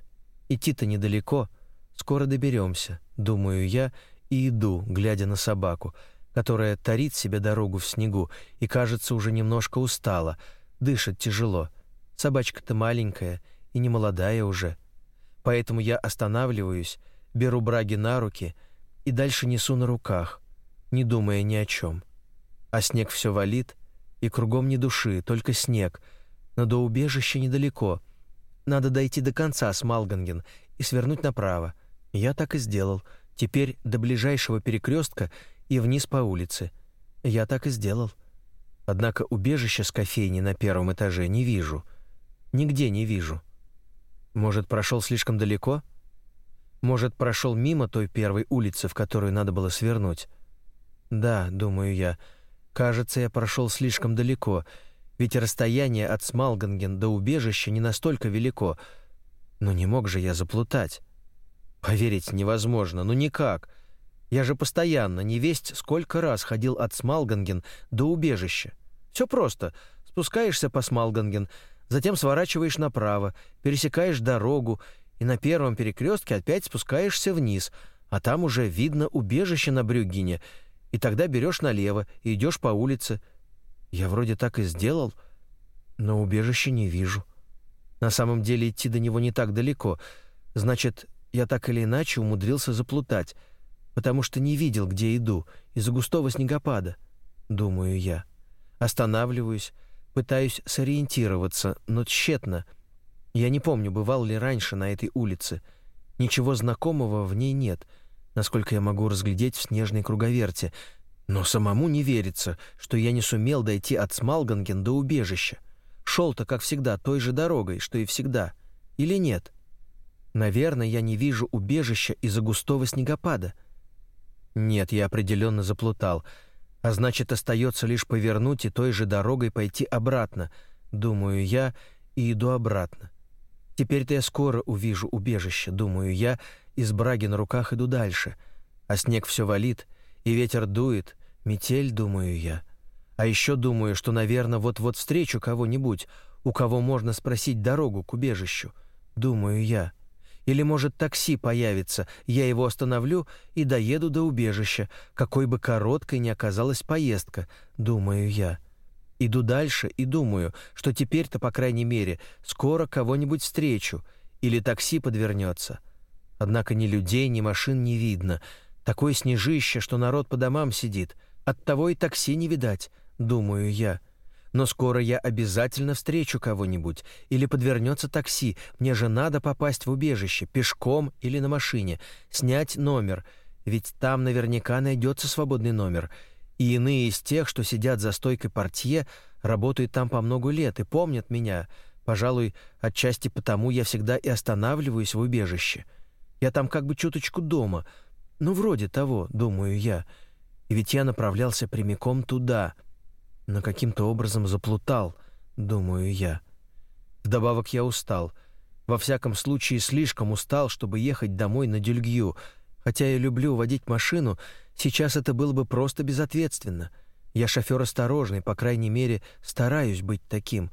A: Идти-то недалеко, скоро доберемся, думаю я, и иду, глядя на собаку — которая тарит себе дорогу в снегу и, кажется, уже немножко устала, дышит тяжело. Собачка-то маленькая и не молодая уже. Поэтому я останавливаюсь, беру Браги на руки и дальше несу на руках, не думая ни о чем. А снег все валит, и кругом ни души, только снег. Но до убежища недалеко. Надо дойти до конца с Малганген и свернуть направо. Я так и сделал. Теперь до ближайшего перекрестка и вниз по улице. Я так и сделал. Однако убежища с кофейни на первом этаже не вижу. Нигде не вижу. Может, прошел слишком далеко? Может, прошел мимо той первой улицы, в которую надо было свернуть? Да, думаю я. Кажется, я прошел слишком далеко, ведь расстояние от Смалганген до убежища не настолько велико. Но не мог же я заплутать. Поверить невозможно, ну никак. Я же постоянно, не весть сколько раз ходил от Смалганген до убежища. Все просто. Спускаешься по Смалганген, затем сворачиваешь направо, пересекаешь дорогу и на первом перекрестке опять спускаешься вниз, а там уже видно убежище на Брюггене, и тогда берешь налево и идешь по улице. Я вроде так и сделал. Но убежища не вижу. На самом деле идти до него не так далеко. Значит, я так или иначе умудрился заплутать, потому что не видел, где иду, из-за густого снегопада, думаю я. Останавливаюсь, пытаюсь сориентироваться, но тщетно. Я не помню, бывал ли раньше на этой улице. Ничего знакомого в ней нет, насколько я могу разглядеть в снежной круговерте, но самому не верится, что я не сумел дойти от Смалганген до убежища. Шел-то, как всегда, той же дорогой, что и всегда. Или нет? Наверное, я не вижу убежища из-за густого снегопада. Нет, я определенно заплутал. А значит, остается лишь повернуть и той же дорогой пойти обратно, думаю я, и иду обратно. Теперь-то я скоро увижу убежище, думаю я, и с браги на руках иду дальше. А снег все валит, и ветер дует, метель, думаю я. А еще думаю, что, наверное, вот-вот встречу кого-нибудь, у кого можно спросить дорогу к убежищу. Думаю я. Или, может, такси появится, я его остановлю и доеду до убежища, какой бы короткой ни оказалась поездка, думаю я. Иду дальше и думаю, что теперь-то, по крайней мере, скоро кого-нибудь встречу, или такси подвернется. Однако ни людей, ни машин не видно. Такое снежище, что народ по домам сидит. Оттого и такси не видать думаю я. Но скоро я обязательно встречу кого-нибудь или подвернется такси. Мне же надо попасть в убежище пешком или на машине, снять номер, ведь там наверняка найдется свободный номер. И иные из тех, что сидят за стойкой портье, работают там по много лет и помнят меня. Пожалуй, отчасти потому я всегда и останавливаюсь в убежище. Я там как бы чуточку дома. Ну, вроде того, думаю я. И ведь я направлялся прямиком туда — но каким-то образом заплутал, думаю я. Вдобавок я устал. Во всяком случае, слишком устал, чтобы ехать домой на Дюльгью. Хотя я люблю водить машину, сейчас это было бы просто безответственно. Я шофер осторожный, по крайней мере, стараюсь быть таким.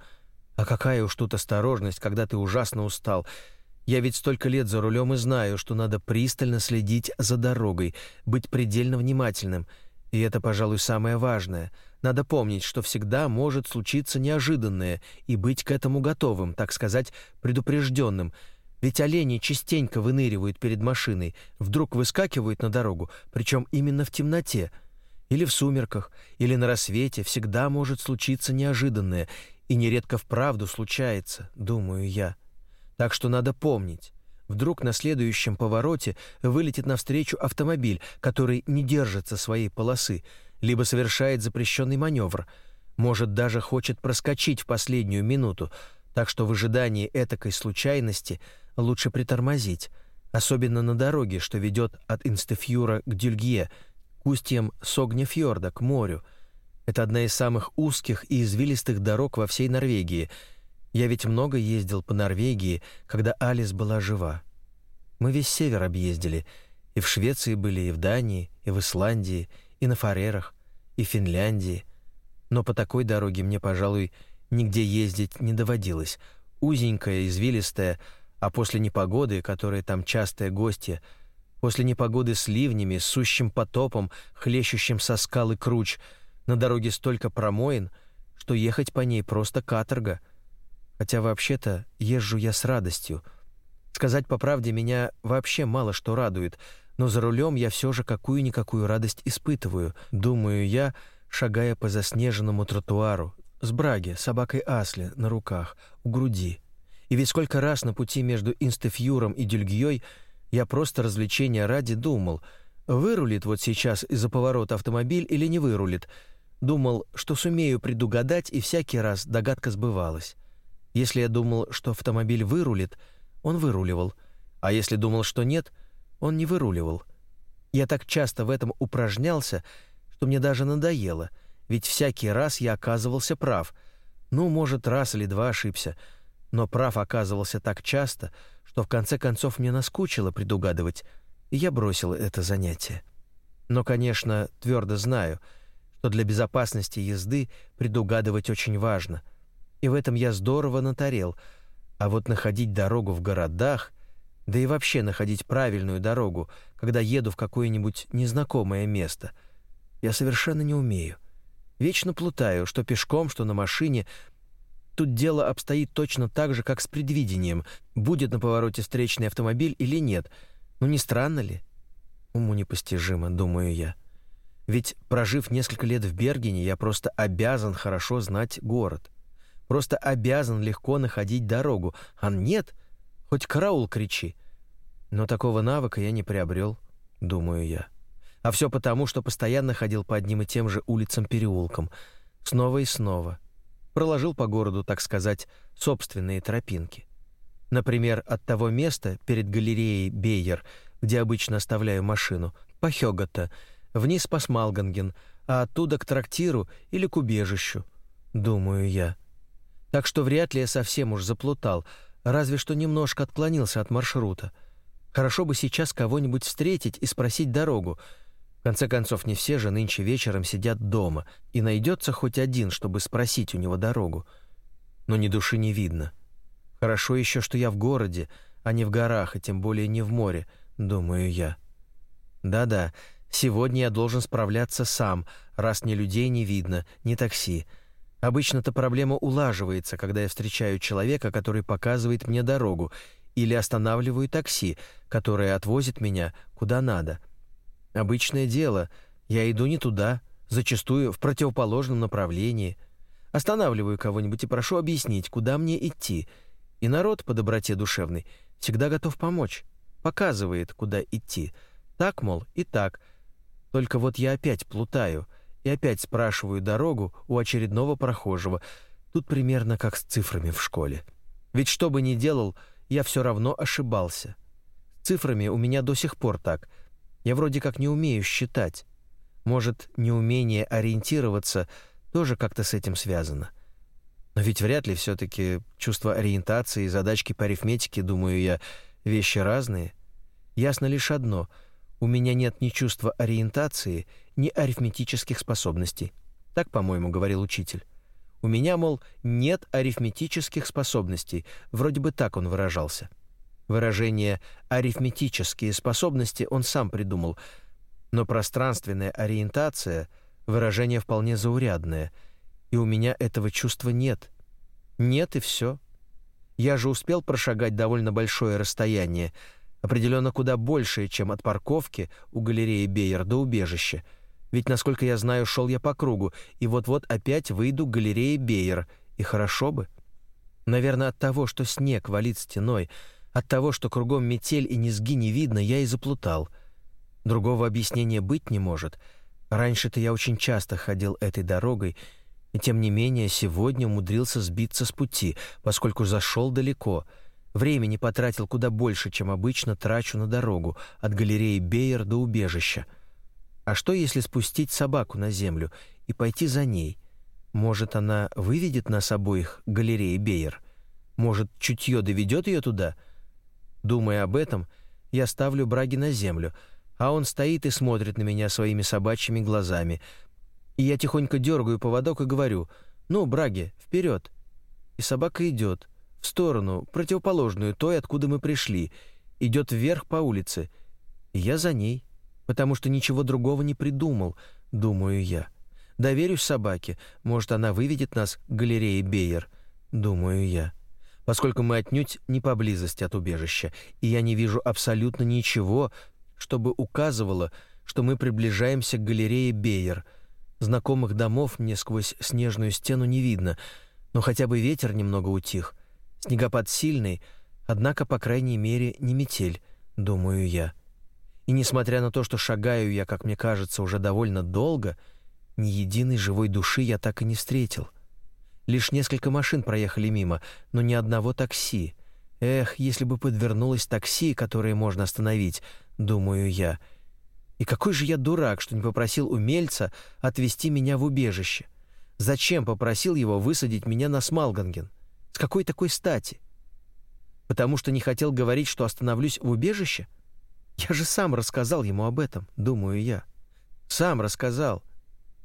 A: А какая уж тут осторожность, когда ты ужасно устал. Я ведь столько лет за рулем и знаю, что надо пристально следить за дорогой, быть предельно внимательным. И это, пожалуй, самое важное — надо помнить, что всегда может случиться неожиданное и быть к этому готовым, так сказать, предупрежденным. Ведь олени частенько выныривают перед машиной, вдруг выскакивают на дорогу, причем именно в темноте. Или в сумерках, или на рассвете всегда может случиться неожиданное, и нередко вправду случается, думаю я. Так что надо помнить. Вдруг на следующем повороте вылетит навстречу автомобиль, который не держится своей полосы, либо совершает запрещенный маневр, может даже хочет проскочить в последнюю минуту, так что в ожидании этакой случайности лучше притормозить, особенно на дороге, что ведет от Инстефьюра к Дюльгье, к устьям Согнефьорда, к морю. Это одна из самых узких и извилистых дорог во всей Норвегии. Я ведь много ездил по Норвегии, когда Алис была жива. Мы весь север объездили, и в Швеции были, и в Дании, и в Исландии, и на Фарерах, и Финляндии. Но по такой дороге мне, пожалуй, нигде ездить не доводилось. Узенькая, извилистая, а после непогоды, которая там частое гостье, после непогоды с ливнями, сущим потопом, хлещущим со скалы круч, на дороге столько промоин, что ехать по ней просто каторга. Хотя вообще-то езжу я с радостью. Сказать по правде, меня вообще мало что радует — но за рулем я все же какую-никакую радость испытываю, думаю я, шагая по заснеженному тротуару, с Браги, собакой Асли на руках, у груди. И ведь сколько раз на пути между Инстефьюром и Дюльгьей я просто развлечения ради думал, вырулит вот сейчас из-за поворота автомобиль или не вырулит. Думал, что сумею предугадать, и всякий раз догадка сбывалась. Если я думал, что автомобиль вырулит, он выруливал, а если думал, что нет — он не выруливал. Я так часто в этом упражнялся, что мне даже надоело, ведь всякий раз я оказывался прав. Ну, может, раз или два ошибся, но прав оказывался так часто, что в конце концов мне наскучило предугадывать, и я бросил это занятие. Но, конечно, твердо знаю, что для безопасности езды предугадывать очень важно. И в этом я здорово натарел, а вот находить дорогу в городах — да и вообще находить правильную дорогу, когда еду в какое-нибудь незнакомое место. Я совершенно не умею. Вечно плутаю, что пешком, что на машине. тут дело обстоит точно так же, как с предвидением, будет на повороте встречный автомобиль или нет. Ну не странно ли? Уму непостижимо, думаю я. Ведь, прожив несколько лет в Бергене, я просто обязан хорошо знать город. Просто обязан легко находить дорогу. А нет, хоть караул кричи. Но такого навыка я не приобрел, думаю я. А все потому, что постоянно ходил по одним и тем же улицам-переулкам, снова и снова. Проложил по городу, так сказать, собственные тропинки. Например, от того места перед галереей Бейер, где обычно оставляю машину, по Хёгота — вниз по Смалганген, а оттуда к трактиру или к убежищу, думаю я. Так что вряд ли я совсем уж заплутал, разве что немножко отклонился от маршрута. Хорошо бы сейчас кого-нибудь встретить и спросить дорогу. В конце концов, не все же нынче вечером сидят дома, и найдется хоть один, чтобы спросить у него дорогу. Но ни души не видно. Хорошо еще, что я в городе, а не в горах, и тем более не в море, думаю я. Да-да, Сегодня я должен справляться сам, раз ни людей не видно, ни такси. Обычно-то проблема улаживается, когда я встречаю человека, который показывает мне дорогу, или останавливаю такси, которое отвозит меня куда надо. Обычное дело. Я иду не туда, зачастую в противоположном направлении. Останавливаю кого-нибудь и прошу объяснить, куда мне идти. И народ по доброте душевной всегда готов помочь. Показывает, куда идти. Так, мол, и так — только вот я опять плутаю и опять спрашиваю дорогу у очередного прохожего. Тут примерно как с цифрами в школе. Ведь что бы ни делал, я все равно ошибался. С цифрами у меня до сих пор так. Я вроде как не умею считать. Может, неумение ориентироваться тоже как-то с этим связано. Но ведь вряд ли все таки чувство ориентации и задачки по арифметике, думаю я, вещи разные. Ясно лишь одно — у меня нет ни чувства ориентации, ни арифметических способностей. Так, по-моему, говорил учитель. У меня, мол, нет арифметических способностей. Вроде бы так он выражался. Выражение арифметические способности он сам придумал, но пространственная ориентация выражение вполне заурядное, и у меня этого чувства нет. Нет и все. Я же успел прошагать довольно большое расстояние, Определенно куда большее, чем от парковки у галереи Бейер до убежища. Ведь, насколько я знаю, шел я по кругу, и вот-вот опять выйду к галерее Бейер, и хорошо бы. Наверное, от того, что снег валит стеной, от того, что кругом метель и низги не видно, я и заплутал. Другого объяснения быть не может. Раньше-то я очень часто ходил этой дорогой, и тем не менее сегодня умудрился сбиться с пути, поскольку зашел далеко — Времени потратил куда больше, чем обычно трачу на дорогу от галереи Бейер до убежища. А что, если спустить собаку на землю и пойти за ней? Может, она выведет нас обоих к галерее Бейер? Может, чутье доведет ее туда? Думая об этом, я ставлю Браги на землю, а он стоит и смотрит на меня своими собачьими глазами. И я тихонько дергаю поводок и говорю «Ну, Браги, вперед!» И собака идет — в сторону, противоположную той, откуда мы пришли, идет вверх по улице. И я за ней, потому что ничего другого не придумал, думаю я. Доверюсь собаке, может, она выведет нас к галерее Бейер, думаю я. Поскольку мы отнюдь не поблизости от убежища, и я не вижу абсолютно ничего, чтобы указывало, что мы приближаемся к галерее Бейер. Знакомых домов мне сквозь снежную стену не видно, но хотя бы ветер немного утих — Снегопад сильный, однако, по крайней мере, не метель, думаю я. И несмотря на то, что шагаю я, как мне кажется, уже довольно долго, ни единой живой души я так и не встретил. Лишь несколько машин проехали мимо, но ни одного такси. Эх, если бы подвернулось такси, которое можно остановить, думаю я. И какой же я дурак, что не попросил умельца отвезти меня в убежище. Зачем попросил его высадить меня на Смалганген? С какой такой стати? Потому что не хотел говорить, что остановлюсь в убежище? Я же сам рассказал ему об этом, думаю я. Сам рассказал.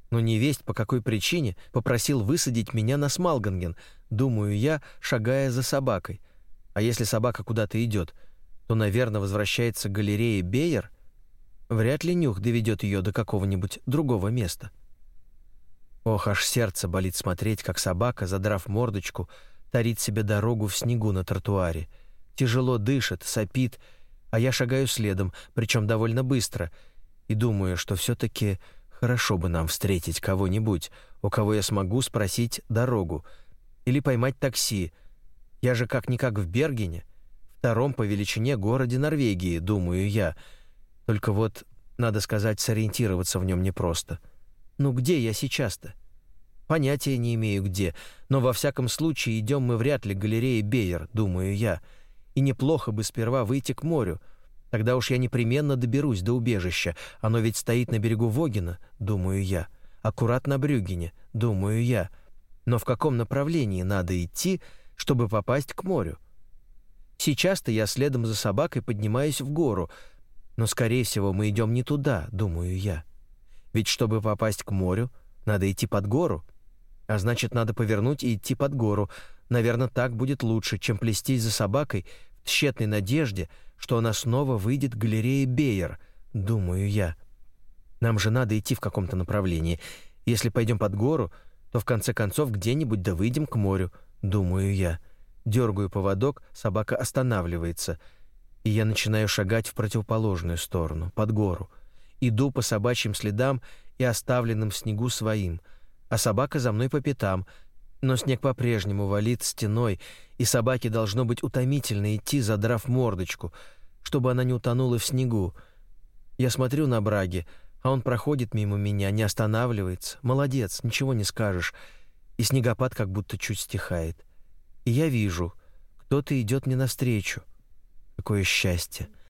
A: Но невесть по какой причине попросил высадить меня на Смалганген, думаю я, шагая за собакой. А если собака куда-то идет, то, наверное, возвращается к галерее Бейер. Вряд ли нюх доведет ее до какого-нибудь другого места. Ох, аж сердце болит смотреть, как собака, задрав мордочку, тарит себе дорогу в снегу на тротуаре. Тяжело дышит, сопит, а я шагаю следом, причем довольно быстро, и думаю, что все-таки хорошо бы нам встретить кого-нибудь, у кого я смогу спросить дорогу, или поймать такси. Я же как-никак в Бергене, втором по величине городе Норвегии, думаю я. Только вот, надо сказать, сориентироваться в нем непросто. Ну где я сейчас-то? Понятия не имею где, но во всяком случае идем мы вряд ли к галерее Бейер, думаю я. И неплохо бы сперва выйти к морю. Тогда уж я непременно доберусь до убежища. Оно ведь стоит на берегу Вогина, думаю я. Аккуратно на Брюгене, думаю я. Но в каком направлении надо идти, чтобы попасть к морю? Сейчас-то я следом за собакой поднимаюсь в гору, но, скорее всего, мы идем не туда, думаю я. Ведь чтобы попасть к морю, надо идти под гору. А значит, надо повернуть и идти под гору. Наверное, так будет лучше, чем плестись за собакой в тщетной надежде, что она снова выйдет к галерее Бейер, думаю я. Нам же надо идти в каком-то направлении. Если пойдем под гору, то в конце концов где-нибудь да выйдем к морю, думаю я. Дергаю поводок, собака останавливается, и я начинаю шагать в противоположную сторону, под гору. Иду по собачьим следам и оставленным в снегу своим — а собака за мной по пятам, но снег по-прежнему валит стеной, и собаке должно быть утомительно идти, задрав мордочку, чтобы она не утонула в снегу. Я смотрю на Браги, а он проходит мимо меня, не останавливается. Молодец, ничего не скажешь. И снегопад как будто чуть стихает. И я вижу, кто-то идет мне навстречу. Какое счастье!